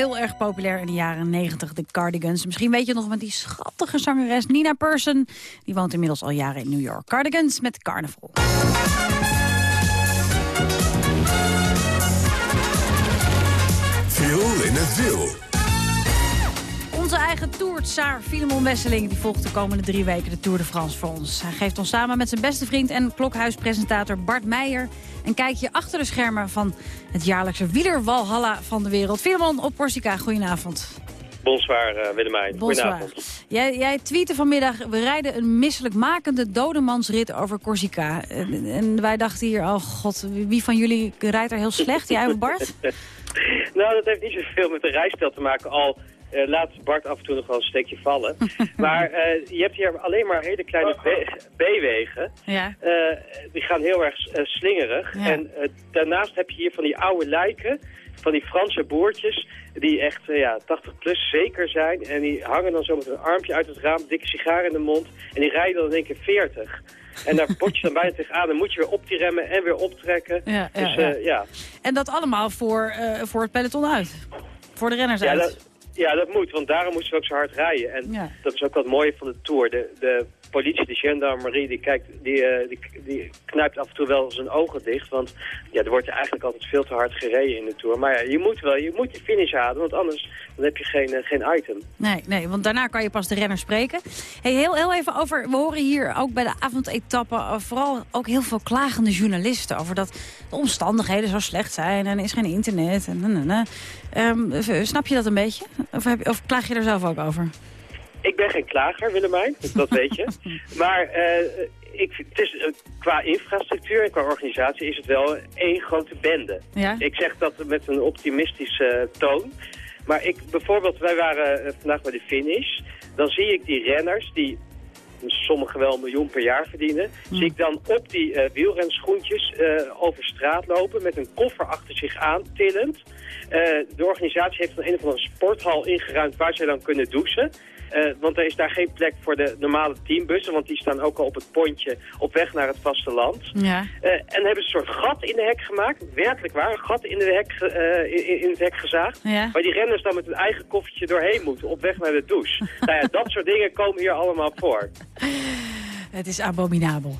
heel erg populair in de jaren 90, de Cardigans. Misschien weet je nog met die schattige zangeres Nina Persson. Die woont inmiddels al jaren in New York. Cardigans met Carnival. Viool in het wiel. Onze eigen Tour Robert Saar, Filemon Wesseling... die volgt de komende drie weken de Tour de France voor ons. Hij geeft ons samen met zijn beste vriend en klokhuispresentator Bart Meijer... een kijkje achter de schermen van het jaarlijkse wielerwalhalla van de wereld. Filemon op Corsica, goedenavond. Bonsoir, uh, Willemijn. Bonsoir. Goedenavond. Jij, jij tweette vanmiddag, we rijden een misselijkmakende dodemansrit over Corsica. En, en wij dachten hier, oh god, wie van jullie rijdt er heel slecht? Jij of Bart? nou, dat heeft niet zoveel met de rijstijl te maken. Al uh, laat Bart af en toe nog wel een steekje vallen. maar uh, je hebt hier alleen maar hele kleine B-wegen. Ja. Uh, die gaan heel erg slingerig. Ja. En daarnaast heb je hier van die oude lijken, van die Franse boertjes... die echt ja, 80 plus zeker zijn. En die hangen dan zo met een armpje uit het raam, dikke sigaar in de mond. En die rijden dan in één keer 40. En daar bot je dan bijna tegenaan. Dan moet je weer op die remmen en weer optrekken. Ja, ja, dus, ja. En dat allemaal voor, voor het peloton uit. Voor de renners ja, uit. Dat, ja, dat moet, want daarom moesten we ook zo hard rijden. En ja. dat is ook wat mooie van de Tour. De, de politie, de gendarmerie, die, kijkt, die, uh, die, die knijpt af en toe wel zijn ogen dicht. Want ja, er wordt eigenlijk altijd veel te hard gereden in de Tour. Maar ja, je moet wel, je moet de finish halen, want anders dan heb je geen, uh, geen item. Nee, nee, want daarna kan je pas de renner spreken. Hey, heel, heel even over, we horen hier ook bij de avondetappe uh, vooral ook heel veel klagende journalisten over dat de omstandigheden zo slecht zijn en er is geen internet. En, en, en, um, snap je dat een beetje? Of, heb, of klaag je er zelf ook over? Ik ben geen klager, Willemijn, dat weet je. maar uh, ik, het is, uh, qua infrastructuur en qua organisatie is het wel één grote bende. Ja? Ik zeg dat met een optimistische uh, toon. Maar ik, bijvoorbeeld, wij waren vandaag bij de finish. Dan zie ik die renners die sommigen wel een miljoen per jaar verdienen. Hm. Zie ik dan op die uh, wielrenschoentjes uh, over straat lopen met een koffer achter zich aan, tillend. Uh, de organisatie heeft dan een of andere sporthal ingeruimd waar zij dan kunnen douchen. Uh, want er is daar geen plek voor de normale teambussen, want die staan ook al op het pontje op weg naar het vasteland. Ja. Uh, en hebben ze een soort gat in de hek gemaakt, werkelijk waar, een gat in, de hek, uh, in, in, het hek gezaagd, ja. waar die renners dan met hun eigen koffertje doorheen moeten op weg naar de douche. nou ja, dat soort dingen komen hier allemaal voor. Het is abominabel.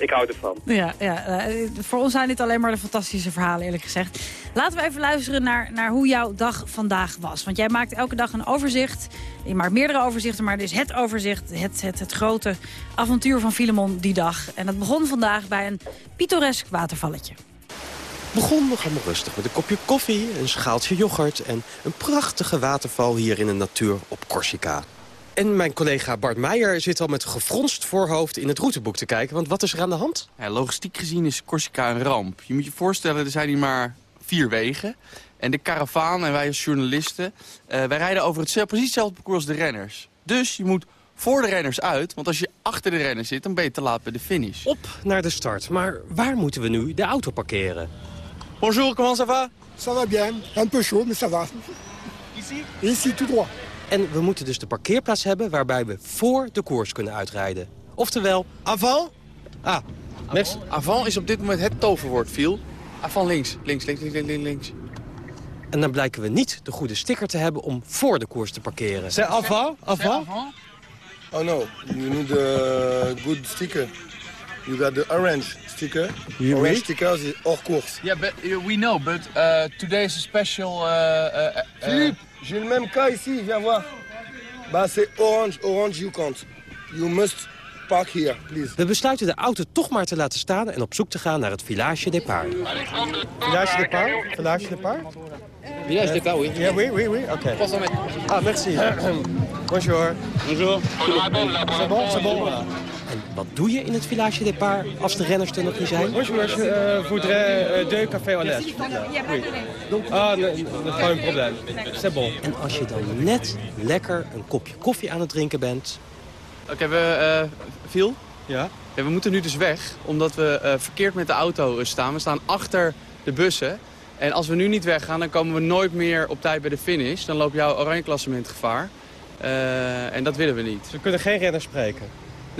Ik hou ervan. Ja, ja uh, voor ons zijn dit alleen maar de fantastische verhalen, eerlijk gezegd. Laten we even luisteren naar, naar hoe jouw dag vandaag was. Want jij maakt elke dag een overzicht. Je maakt meerdere overzichten, maar dit is het overzicht. Het, het, het grote avontuur van Filemon die dag. En dat begon vandaag bij een pittoresk watervalletje. begon nog helemaal rustig met een kopje koffie, een schaaltje yoghurt... en een prachtige waterval hier in de natuur op Corsica. En mijn collega Bart Meijer zit al met gefronst voorhoofd in het routeboek te kijken. Want wat is er aan de hand? Ja, logistiek gezien is Corsica een ramp. Je moet je voorstellen, er zijn hier maar vier wegen. En de karavaan en wij als journalisten, uh, wij rijden over het, precies hetzelfde parcours als de renners. Dus je moet voor de renners uit, want als je achter de renners zit, dan ben je te laat bij de finish. Op naar de start, maar waar moeten we nu de auto parkeren? Bonjour, comment ça va? Ça va bien, un peu chaud, mais ça va. Ici? Ici, tout droit. En we moeten dus de parkeerplaats hebben waarbij we voor de koers kunnen uitrijden. Oftewel... Avant? Ah, merci. Avant is op dit moment het toverwoord, Viel. Avant links, links, links, links, links, links. En dan blijken we niet de goede sticker te hebben om voor de koers te parkeren. C'est avant? Avant? Oh no, you need a good sticker. You got the orange sticker. You sticker is hors course. Yeah, but uh, we know, but uh, today is a special... Uh, uh, Philippe, j'ai le même cas ici, viens voir. Bah c'est orange, orange you can't. You must park here, please. We besluiten de auto toch maar te laten staan en op zoek te gaan naar het Village Départ. Village Départ? Village Départ? Village Départ, oui. Yeah, oui, oui, oui, ok. Ah, merci. Bonjour. Bonjour. C'est bon, c'est bon. En wat doe je in het Village Départ als de renners er nog niet zijn? Bonjour, je uh, voudrais deux cafés au lait. Oui. Ah, nee, pas un problème. C'est bon. En als je dan net lekker een kopje koffie aan het drinken bent... Oké, okay, we... Uh, Viel? Ja? ja? We moeten nu dus weg, omdat we uh, verkeerd met de auto staan. We staan achter de bussen. En als we nu niet weggaan, dan komen we nooit meer op tijd bij de finish. Dan loopt jouw oranje klassement gevaar. Uh, en dat willen we niet. Dus we kunnen geen renner spreken?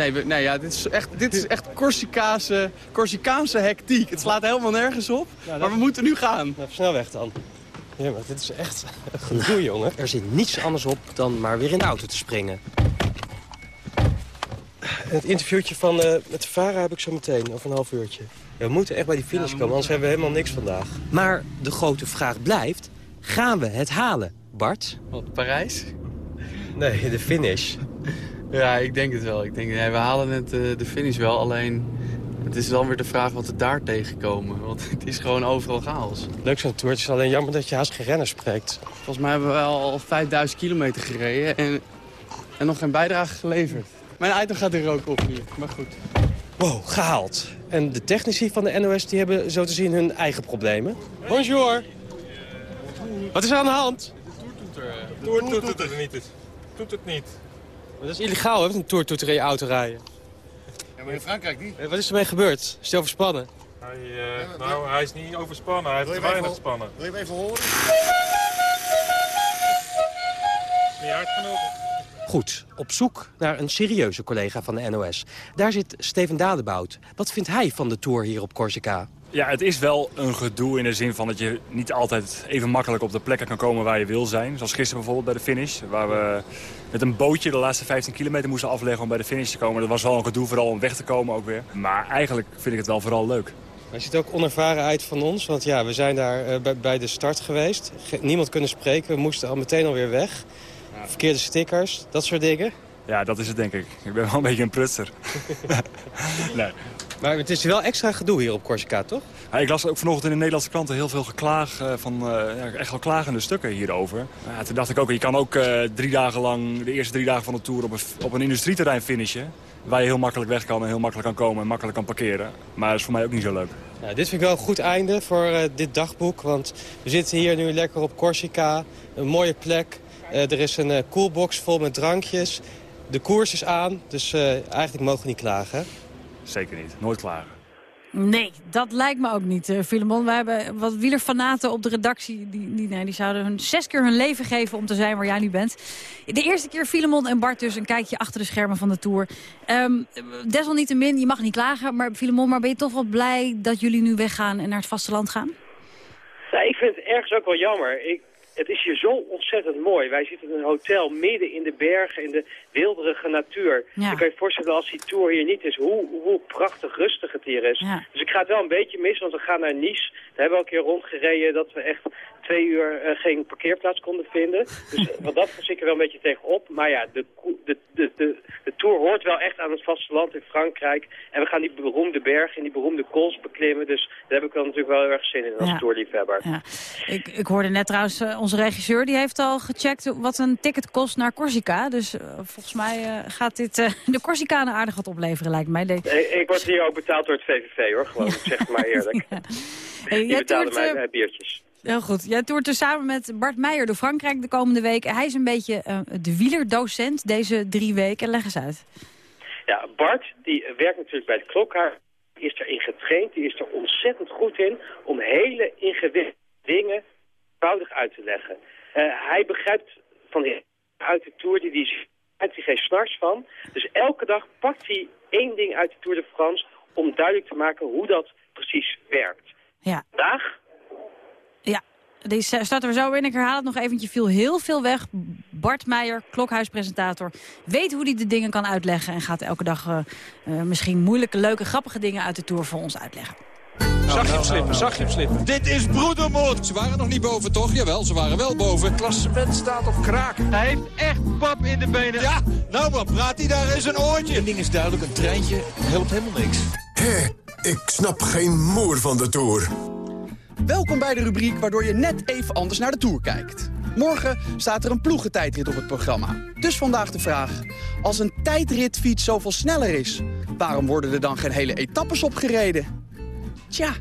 Nee, we, nee ja, dit is echt, dit is echt Corsicaanse, Corsicaanse hectiek. Het slaat helemaal nergens op, maar we moeten nu gaan. Nou, snel weg dan. Ja, maar dit is echt gedoe, jongen. Er zit niets anders op dan maar weer in de auto te springen. Het interviewtje van uh, met Vara heb ik zo meteen, over een half uurtje. Ja, we moeten echt bij die finish ja, komen, anders hebben we helemaal niks vandaag. Maar de grote vraag blijft, gaan we het halen, Bart? Wat, Parijs? Nee, de finish. Ja, ik denk het wel. Ik denk, we halen het, eh, de finish wel. Alleen, het is dan weer de vraag wat we daar tegenkomen. Want het is gewoon overal chaos. Leuk zo'n tour. Het is alleen jammer dat je haast geen renner spreekt. Volgens mij hebben we al 5000 kilometer gereden en, en nog geen bijdrage geleverd. Mijn item gaat er ook op hier, maar goed. Wow, gehaald. En de technici van de NOS die hebben zo te zien hun eigen problemen. Bonjour. Wat is er aan de hand? De toer doet het niet. Doet het niet. Dat is illegaal, hè, met een in je auto rijden. Ja, maar in Frankrijk niet. Eh, Wat is ermee gebeurd? Is hij overspannen? Hij, eh, nou, hij is niet overspannen. Hij heeft te weinig spannen. Wil je hem even horen? Niet hard genoeg. Goed, op zoek naar een serieuze collega van de NOS. Daar zit Steven Dadebout. Wat vindt hij van de tour hier op Corsica? Ja, het is wel een gedoe in de zin van dat je niet altijd even makkelijk op de plekken kan komen waar je wil zijn. Zoals gisteren bijvoorbeeld bij de finish, waar we met een bootje de laatste 15 kilometer moesten afleggen om bij de finish te komen. Dat was wel een gedoe, vooral om weg te komen ook weer. Maar eigenlijk vind ik het wel vooral leuk. Hij ziet ook onervaren uit van ons, want ja, we zijn daar eh, bij, bij de start geweest. Ge- niemand kunnen spreken, we moesten al meteen alweer weg. Verkeerde stickers, dat soort dingen. Ja, dat is het denk ik. Ik ben wel een beetje een prutser. nee. Maar het is wel extra gedoe hier op Corsica, toch? Ja, ik las ook vanochtend in de Nederlandse kranten heel veel geklaag eh, van eh, ja, echt wel klagende stukken hierover. Ja, toen dacht ik ook, je kan ook eh, drie dagen lang, de eerste drie dagen van de tour op een, op een industrieterrein finishen. Waar je heel makkelijk weg kan en heel makkelijk kan komen en makkelijk kan parkeren. Maar dat is voor mij ook niet zo leuk. Ja, dit vind ik wel een goed einde voor dit dagboek. Want we zitten hier nu lekker op Corsica. Een mooie plek. Er is een coolbox vol met drankjes. De koers is aan, dus eigenlijk mogen we niet klagen. Zeker niet. Nooit klagen. Nee, dat lijkt me ook niet, uh, Filemon. We hebben wat wielerfanaten op de redactie. Die, die, nee, die zouden hun zes keer hun leven geven om te zijn waar jij nu bent. De eerste keer Filemon en Bart dus een kijkje achter de schermen van de Tour. Um, desalniettemin, je mag niet klagen. Maar Filemon, maar ben je toch wel blij dat jullie nu weggaan en naar het vasteland gaan? Nou, ik vind het ergens ook wel jammer. Ik, het is hier zo ontzettend mooi. Wij zitten in een hotel midden in de bergen, in de wilderige natuur. Ja. Je kan je voorstellen als die tour hier niet is, hoe, hoe prachtig rustig het hier is. Ja. Dus ik ga het wel een beetje missen, want we gaan naar Nice. Daar hebben we ook een keer rondgereden dat we echt twee uur uh, geen parkeerplaats konden vinden. Dus wat dat zie ik er wel een beetje tegenop. Maar ja, de, de, de, de, tour hoort wel echt aan het vasteland in Frankrijk. En we gaan die beroemde bergen en die beroemde kools beklimmen. Dus daar heb ik wel natuurlijk wel heel erg zin in als. Ja. Ik, ik hoorde net trouwens, uh, onze regisseur die heeft al gecheckt wat een ticket kost naar Corsica. Dus volgens mij gaat dit de Corsicanen aardig wat opleveren, lijkt mij. Ik, ik word hier ook betaald door het VVV hoor, gewoon. Ik zeg het maar eerlijk. ja. hey, Die betalen mij uh, biertjes. Heel goed. Jij toert er samen met Bart Meijer door Frankrijk de komende week. Hij is een beetje uh, de wielerdocent deze drie weken. Leg eens uit. Ja, Bart die werkt natuurlijk bij de klokhaar. Is erin getraind. Die is er ontzettend goed in om hele ingewikkelde dingen eenvoudig uit te leggen. Uh, hij begrijpt van uit de Tour, die, die heeft hij geen snars van. Dus elke dag pakt hij één ding uit de Tour de France om duidelijk te maken hoe dat precies werkt. Ja. Vandaag die staat er zo in. Ik herhaal het nog eventjes. viel heel veel weg. Bart Meijer, klokhuispresentator, weet hoe hij de dingen kan uitleggen... en gaat elke dag uh, uh, misschien moeilijke, leuke, grappige dingen uit de Tour voor ons uitleggen. Zag je hem slippen, zag je hem slippen. Dit is broedermoord. Ze waren nog niet boven, toch? Jawel, ze waren wel boven. Het klassement staat op kraak. Hij heeft echt pap in de benen. Ja, nou wat praat hij daar in zijn oortje. Een ding is duidelijk, een treintje helpt helemaal niks. Hé, ik snap geen moer van de Tour. Welkom bij de rubriek waardoor je net even anders naar de Tour kijkt. Morgen staat er een ploegentijdrit op het programma. Dus vandaag de vraag, als een tijdritfiets zoveel sneller is... waarom worden er dan geen hele etappes opgereden? Tja,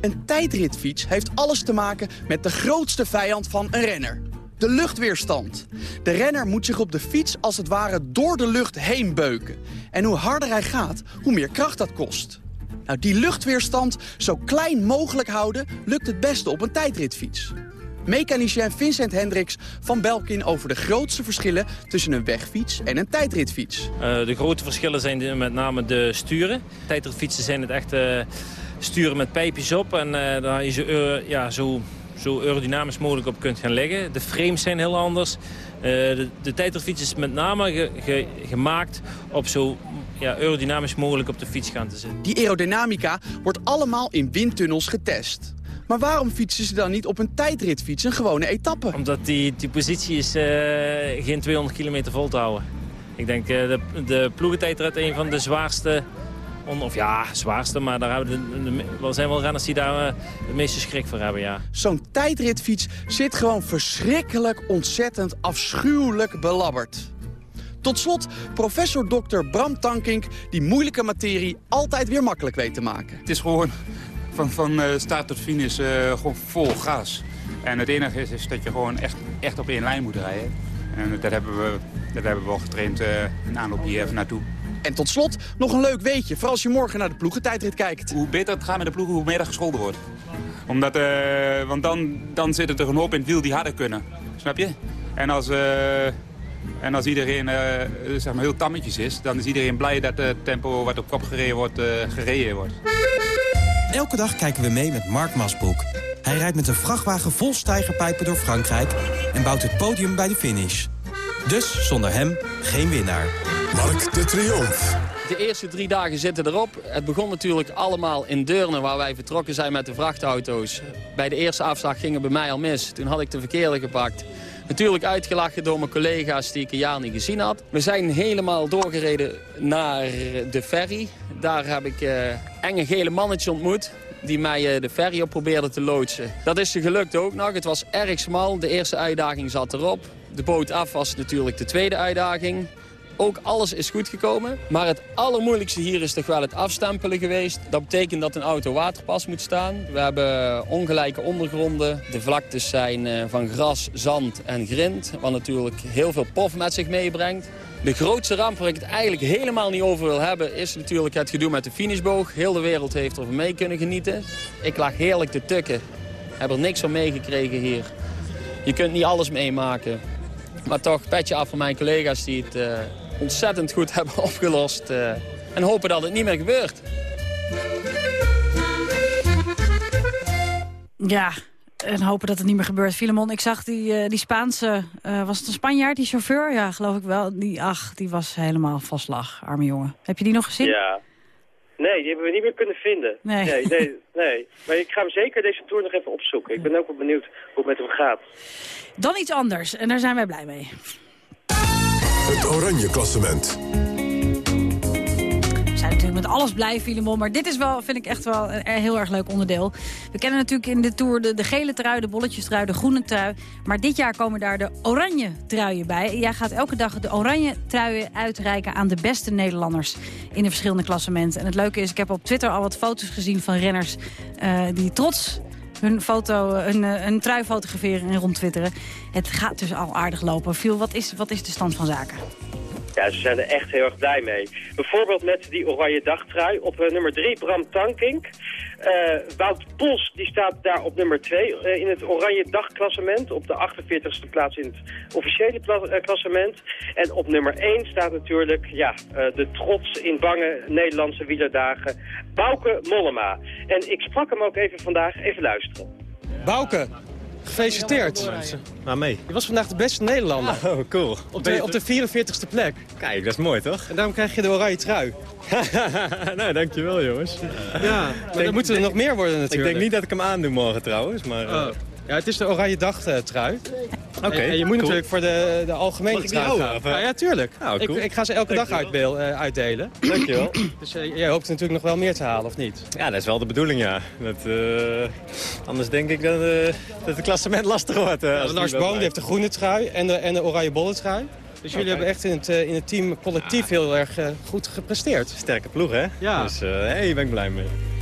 een tijdritfiets heeft alles te maken met de grootste vijand van een renner. De luchtweerstand. De renner moet zich op de fiets als het ware door de lucht heen beuken. En hoe harder hij gaat, hoe meer kracht dat kost. Nou, die luchtweerstand zo klein mogelijk houden lukt het beste op een tijdritfiets. Mechanicien Vincent Hendricks van Belkin over de grootste verschillen tussen een wegfiets en een tijdritfiets. Uh, de grote verschillen zijn met name de sturen. Tijdritfietsen zijn het echt uh, sturen met pijpjes op en uh, daar je zo, ja, zo, zo aerodynamisch mogelijk op kunt gaan leggen. De frames zijn heel anders. de, de tijdritfiets is met name ge, ge, gemaakt op zo ja, aerodynamisch mogelijk op de fiets gaan te zitten. Die aerodynamica wordt allemaal in windtunnels getest. Maar waarom fietsen ze dan niet op een tijdritfiets, een gewone etappe? Omdat die, die positie is uh, geen 200 kilometer vol te houden. Ik denk uh, de, de ploegentijdrit een van de zwaarste of ja, zwaarste, maar daar hebben de, de, er zijn wel renners die daar uh, de meeste schrik voor hebben, ja. Zo'n tijdritfiets zit gewoon verschrikkelijk, ontzettend, afschuwelijk belabberd. Tot slot professor Dr. Bram Tankink... die moeilijke materie altijd weer makkelijk weet te maken. Het is gewoon van, van uh, start tot finish uh, gewoon vol gas. En het enige is, is dat je gewoon echt, echt op één lijn moet rijden. En dat hebben we, dat hebben we al getraind uh, in aanloop hier even naartoe. En tot slot nog een leuk weetje, voor als je morgen naar de ploegentijdrit kijkt. Hoe beter het gaat met de ploegen, hoe meer er gescholden wordt. Omdat, uh, want dan, dan zit er een hoop in het wiel die harder kunnen. Snap je? En als, uh, en als iedereen uh, zeg maar heel tammetjes is, dan is iedereen blij dat het tempo wat op kop gereden wordt, gereden wordt. Elke dag kijken we mee met Mark Masbroek. Hij rijdt met een vrachtwagen vol stijgerpijpen door Frankrijk... en bouwt het podium bij de finish. Dus zonder hem geen winnaar. Mark de Triomf. De eerste drie dagen zitten erop. Het begon natuurlijk allemaal in Deurne, waar wij vertrokken zijn met de vrachtauto's. Bij de eerste afslag ging het bij mij al mis. Toen had ik de verkeerde gepakt. Natuurlijk uitgelachen door mijn collega's die ik een jaar niet gezien had. We zijn helemaal doorgereden naar de ferry. Daar heb ik uh, enge gele mannetje ontmoet die mij uh, de ferry op probeerde te loodsen. Dat is er gelukt ook nog. Het was erg smal. De eerste uitdaging zat erop. De boot af was natuurlijk de tweede uitdaging. Ook alles is goed gekomen. Maar het allermoeilijkste hier is toch wel het afstempelen geweest. Dat betekent dat een auto waterpas moet staan. We hebben ongelijke ondergronden. De vlaktes zijn eh, van gras, zand en grind. Wat natuurlijk heel veel pof met zich meebrengt. De grootste ramp waar ik het eigenlijk helemaal niet over wil hebben... is natuurlijk het gedoe met de finishboog. Heel de wereld heeft er mee kunnen genieten. Ik lag heerlijk te tukken. Heb er niks van meegekregen hier. Je kunt niet alles meemaken. Maar toch, petje af van mijn collega's die het... Uh, ontzettend goed hebben opgelost. Uh, en hopen dat het niet meer gebeurt. Ja, en hopen dat het niet meer gebeurt. Filemon, ik zag die, uh, die Spaanse, uh, was het een Spanjaard, die chauffeur? Ja, geloof ik wel. Die, ach, die was helemaal van slag, arme jongen. Heb je die nog gezien? Ja. Nee, die hebben we niet meer kunnen vinden. Nee. Nee, nee, nee. Maar ik ga hem zeker deze tour nog even opzoeken. Ik ben ook wel benieuwd hoe het met hem gaat. Dan iets anders, en daar zijn wij blij mee. Het Oranje Klassement. Zijn natuurlijk met alles blij, Filemon. Maar dit is wel, vind ik echt wel een heel erg leuk onderdeel. We kennen natuurlijk in de Tour de, gele trui, de bolletjestrui, de groene trui. Maar dit jaar komen daar de oranje truien bij. Jij gaat elke dag de oranje truien uitreiken aan de beste Nederlanders in de verschillende klassementen. En het leuke is, ik heb op Twitter al wat foto's gezien van renners uh, die trots hun, foto, hun, hun trui fotograferen en rondtwitteren. Het gaat dus al aardig lopen. Viel, wat is, wat is de stand van zaken? Ja, ze zijn er echt heel erg blij mee. Bijvoorbeeld met die oranje dagtrui. Op uh, nummer 3 Bram Tankink. Uh, Wout Pols die staat daar op nummer 2 uh, in het oranje dagklassement. Op de 48ste plaats in het officiële klassement. En op nummer 1 staat natuurlijk ja, de trots in bange Nederlandse wielerdagen. Bouke Mollema. En ik sprak hem ook even vandaag. Even luisteren. Bouke, Gefeliciteerd. Maar mee. Je was vandaag de beste Nederlander. Oh, cool. Op de, op de 44ste plek. Kijk, dat is mooi, toch? En daarom krijg je de oranje trui. nou, dankjewel, jongens. Ja, maar er moeten er nog meer worden natuurlijk. Ik denk niet dat ik hem aandoe morgen, trouwens. Maar, oh. Ja, het is de oranje dagtrui. Oké, okay, en, en, je moet cool. natuurlijk voor de, de algemene Mag trui gaan. Ja, ja, tuurlijk. Oh, cool. ik, ik, ga ze elke dag uitbeel, uh, uitdelen. Dankjewel. dus uh, jij hoopt natuurlijk nog wel meer te halen, of niet? Ja, dat is wel de bedoeling, ja. Dat, anders denk ik dat, dat het klassement lastig wordt. Ja, Lars Boom heeft de groene trui en de, en de oranje bolle trui. Dus jullie okay. hebben echt in het, in het team collectief ja. heel erg goed gepresteerd. Sterke ploeg, hè? Ja. Dus uh, hey, ben ik blij mee.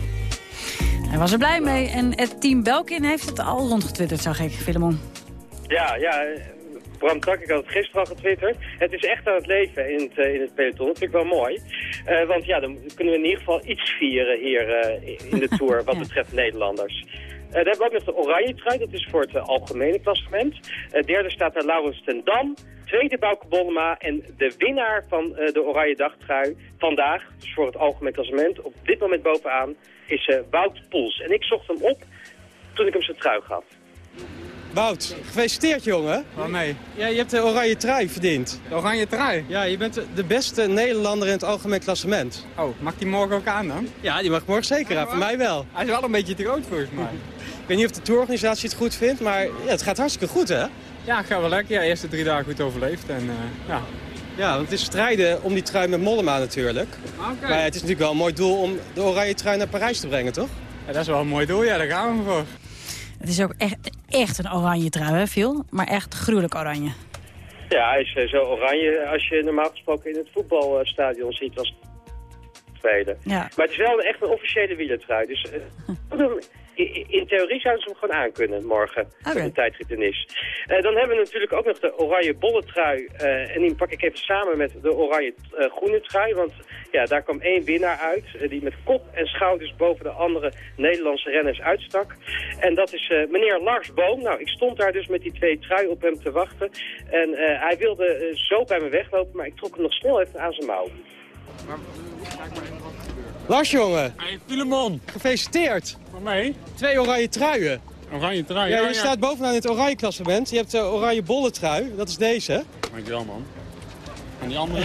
Hij was er blij mee en het team Belkin heeft het al rondgetwitterd, zag ik, Filemon. Ja, ja. Bram Tak, ik had het gisteren al getwitterd. Het is echt aan het leven in het, in het peloton. Dat vind ik wel mooi. Uh, want ja, dan kunnen we in ieder geval iets vieren hier uh, in de Tour wat ja. betreft Nederlanders. Uh, dan hebben we ook nog de oranje trui, dat is voor het uh, algemene klassement. Uh, derde staat daar Laurens ten Dam. Tweede Bouke Bollema. En de winnaar van de oranje dagtrui vandaag, dus voor het algemeen klassement, op dit moment bovenaan, is Wout Poels. En ik zocht hem op toen ik hem zijn trui gaf. Wout, gefeliciteerd jongen. Waarmee? Ja, je hebt de oranje trui verdiend. De oranje trui? Ja, je bent de- beste Nederlander in het algemeen klassement. Oh, mag die morgen ook aan dan? Ja, die mag morgen zeker aan, voor mij wel. Hij is wel een beetje te groot volgens mij. Ik weet niet of de tourorganisatie het goed vindt, maar ja, het gaat hartstikke goed hè? Ja, het gaat wel lekker. Ja, eerste drie dagen goed overleefd. En, eh, ja. Ja, want het is strijden om die trui met Mollema natuurlijk. Oké. Maar het is natuurlijk wel een mooi doel om de oranje trui naar Parijs te brengen, toch? Ja, dat is wel een mooi doel. Ja, daar gaan we voor. Het is ook echt, echt een oranje trui, hè, Phil? Maar echt gruwelijk oranje. Ja, hij is eh, zo oranje als je normaal gesproken in het voetbalstadion ziet als spelen. Ja. Maar het is wel echt een officiële wielertrui. Dus eh, in, in theorie zouden ze hem gewoon aankunnen morgen. Als de tijdrit er is. Eh, dan hebben we natuurlijk ook nog de oranje bolle trui. eh, en die pak ik even samen met de oranje eh, groene trui. Want ja, daar kwam één winnaar uit. die met kop en schouders boven de andere Nederlandse renners uitstak. En dat is eh, meneer Lars Boom. Nou, ik stond daar dus met die twee trui op hem te wachten. En eh, hij wilde zo bij me weglopen. Maar ik trok hem nog snel even aan zijn mouw. Lars jongen. Hey, Filemon. Gefeliciteerd. Voor mij? Twee oranje truien. Oranje trui. Ja, je staat bovenaan het oranje klassement. Je hebt de oranje bolle trui, dat is deze. Dankjewel man. En die andere?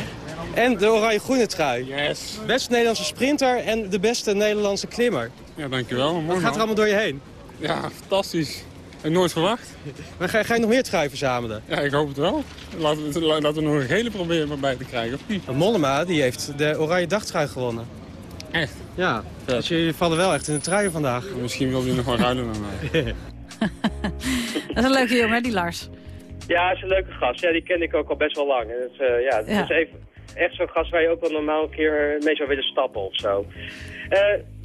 En de oranje groene trui. Yes. Beste Nederlandse sprinter en de beste Nederlandse klimmer. Ja, dankjewel. Mooi, Wat gaat er allemaal door je heen? Ja, fantastisch. Heb ik nooit verwacht. Maar ga, ga je nog meer trui verzamelen? Ja, ik hoop het wel. Laten we, laten we nog een gele proberen bij te krijgen, of niet? Mollema die heeft de oranje dagtrui gewonnen. Echt? Ja, dus jullie vallen wel echt in de truien vandaag. Misschien wil hij nog wel ruilen met mij. Dat is een leuke jongen, hè, die Lars. Ja, hij is een leuke gast. Ja, die ken ik ook al best wel lang. Eh, ja, het Ja. is even, echt zo'n gast waar je ook wel normaal een keer mee zou willen stappen of zo. Eh,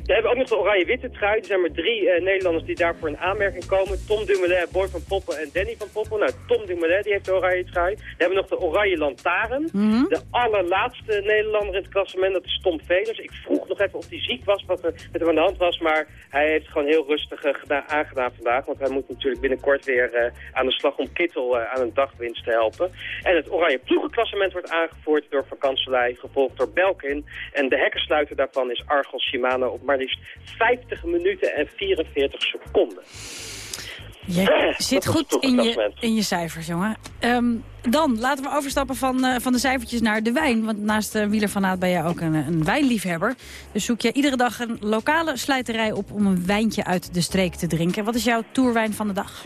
we hebben ook nog de oranje-witte trui. Er zijn maar drie eh, Nederlanders die daarvoor in aanmerking komen. Tom Dumoulin, Boy van Poppel en Danny van Poppel. Nou, Tom Dumoulin die heeft de oranje trui. We hebben nog de oranje lantaren. De allerlaatste Nederlander in het klassement, dat is Tom Velers. Ik vroeg nog even of hij ziek was, wat er met hem aan de hand was. Maar hij heeft gewoon heel rustig gedaan, aangedaan vandaag. Want hij moet natuurlijk binnenkort weer eh, aan de slag om Kittel aan een dagwinst te helpen. En het oranje ploegenklassement wordt aangevoerd door Van Kanselij, gevolgd door Belkin. En de hekkensluiter daarvan is Argos Shimano op maar liefst 50 minuten en 44 seconden. Je Dat zit goed in je, in je cijfers, jongen. Ehm, dan laten we overstappen van, eh, van de cijfertjes naar de wijn. Want naast de wielerfanaat ben jij ook een, een wijnliefhebber. Dus zoek je iedere dag een lokale slijterij op om een wijntje uit de streek te drinken. Wat is jouw tourwijn van de dag?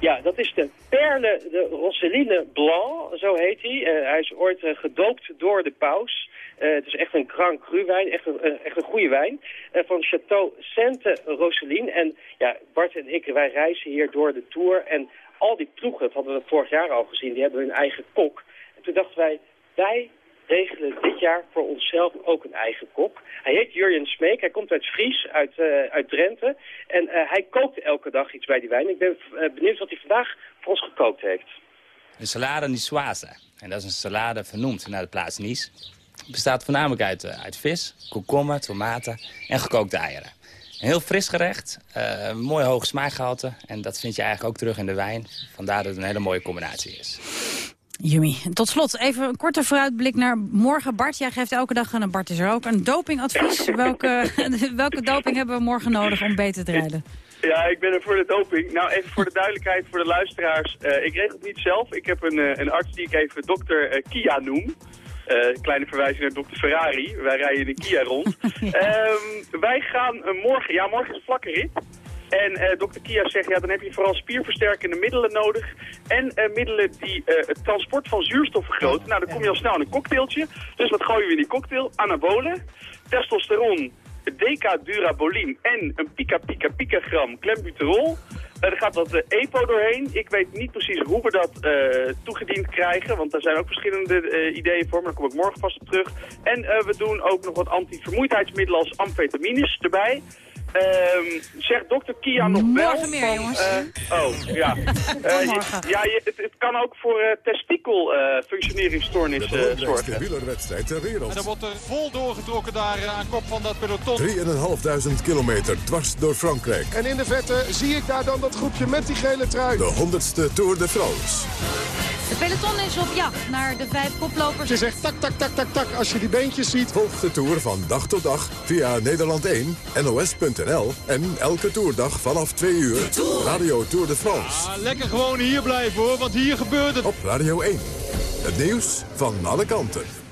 Ja, dat is de Perle de Rosseline Blanc, zo heet hij. Eh, hij is ooit eh, gedoopt door de paus. Eh, het is echt een Grand Cru wijn, echt een, eh, echt een goede wijn. Eh, van Château Sainte Roseline. En ja, Bart en ik, wij reizen hier door de Tour. En al die ploegen, dat hadden we vorig jaar al gezien, die hebben hun eigen kok. En toen dachten wij, wij regelen dit jaar voor onszelf ook een eigen kok. Hij heet Jurjen Smeek, hij komt uit Fries, uit, uit Drenthe. En hij kookt elke dag iets bij die wijn. Ik ben benieuwd wat hij vandaag voor ons gekookt heeft. Een salade niçoise. En dat is een salade vernoemd naar de plaats Nice. Het bestaat voornamelijk uit, eh, uit vis, komkommer, tomaten en gekookte eieren. Een heel fris gerecht, eh, een mooi hoog smaakgehalte. En dat vind je eigenlijk ook terug in de wijn. Vandaar dat het een hele mooie combinatie is. Jummy. En Tot slot even een korte vooruitblik naar morgen. Bart, jij geeft elke dag, en Bart is er ook, een dopingadvies. welke, welke doping hebben we morgen nodig om beter te rijden? Ja, ik ben er voor de doping. Nou, even voor de duidelijkheid voor de luisteraars. Eh, ik regel het niet zelf. Ik heb een, een arts die ik even dokter Kia noem. Eh, kleine verwijzing naar dokter Ferrari. Wij rijden in de Kia rond. Ehm, wij gaan eh, morgen... Ja, morgen is vlakke rit. En eh, dokter Kia zegt, ja, dan heb je vooral spierversterkende middelen nodig. En middelen die het transport van zuurstof vergroten. Nou, dan kom je al snel in een cocktailtje. Dus wat gooien we in die cocktail? Anabolen, testosteron, decadurabolin en een pika pika pika gram klembuterol. Eh, er gaat wat eh, EPO doorheen. Ik weet niet precies hoe we dat eh, toegediend krijgen, want daar zijn ook verschillende ideeën voor, maar daar kom ik morgen vast op terug. En we doen ook nog wat antivermoeidheidsmiddelen als amfetamines erbij. Ehm zegt dokter Kia nog wel. Morgen meer, van, jongens. eh, oh, ja. Eh, je- ja, je- het, het kan ook voor eh testikel zorgen. wielerwedstrijd ter wereld. En er wordt er vol doorgetrokken daar aan kop van dat peloton. 3.500 kilometer dwars door Frankrijk. En in de vette zie ik daar dan dat groepje met die gele trui. De 100ste Tour de France. De peloton is op jacht naar de vijf koplopers. Je zegt tak, tak, tak, tak, tak als je die beentjes ziet. Volg de Tour van dag tot dag via Nederland 1, NOS.nl en elke toerdag vanaf 2 uur. Radio Tour de France. Ah, lekker gewoon hier blijven hoor, want hier gebeurt het. Op Radio 1. Het nieuws van alle kanten.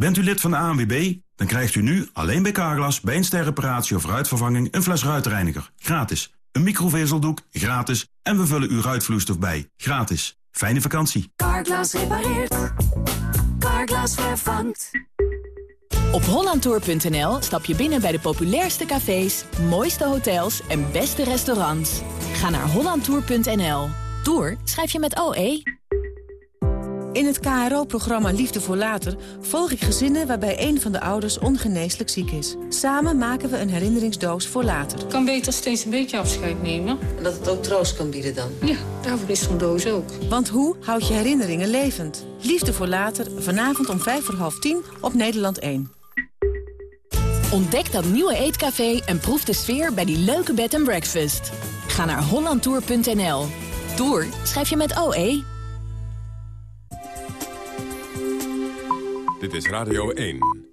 Bent u lid van de ANWB? Dan krijgt u nu alleen bij Carglass bij een sterreparatie of ruitvervanging een fles ruitreiniger. Gratis. Een microvezeldoek. Gratis. En we vullen uw ruitvloeistof bij. Gratis. Fijne vakantie. Carglass repareert. Carglass vervangt. Op hollandtour.nl stap je binnen bij de populairste cafés, mooiste hotels en beste restaurants. Ga naar hollandtour.nl. Tour schrijf je met OE. In het KRO-programma Liefde voor Later volg ik gezinnen waarbij een van de ouders ongeneeslijk ziek is. Samen maken we een herinneringsdoos voor later. kan beter steeds een beetje afscheid nemen. En dat het ook troost kan bieden dan? Ja, daarvoor is zo'n doos ook. Want hoe houd je herinneringen levend? Liefde voor Later, vanavond om vijf voor half tien op Nederland 1. Ontdek dat nieuwe eetcafé en proef de sfeer bij die leuke bed and breakfast. Ga naar hollandtour.nl. Tour schrijf je met OE. Dit is Radio 1.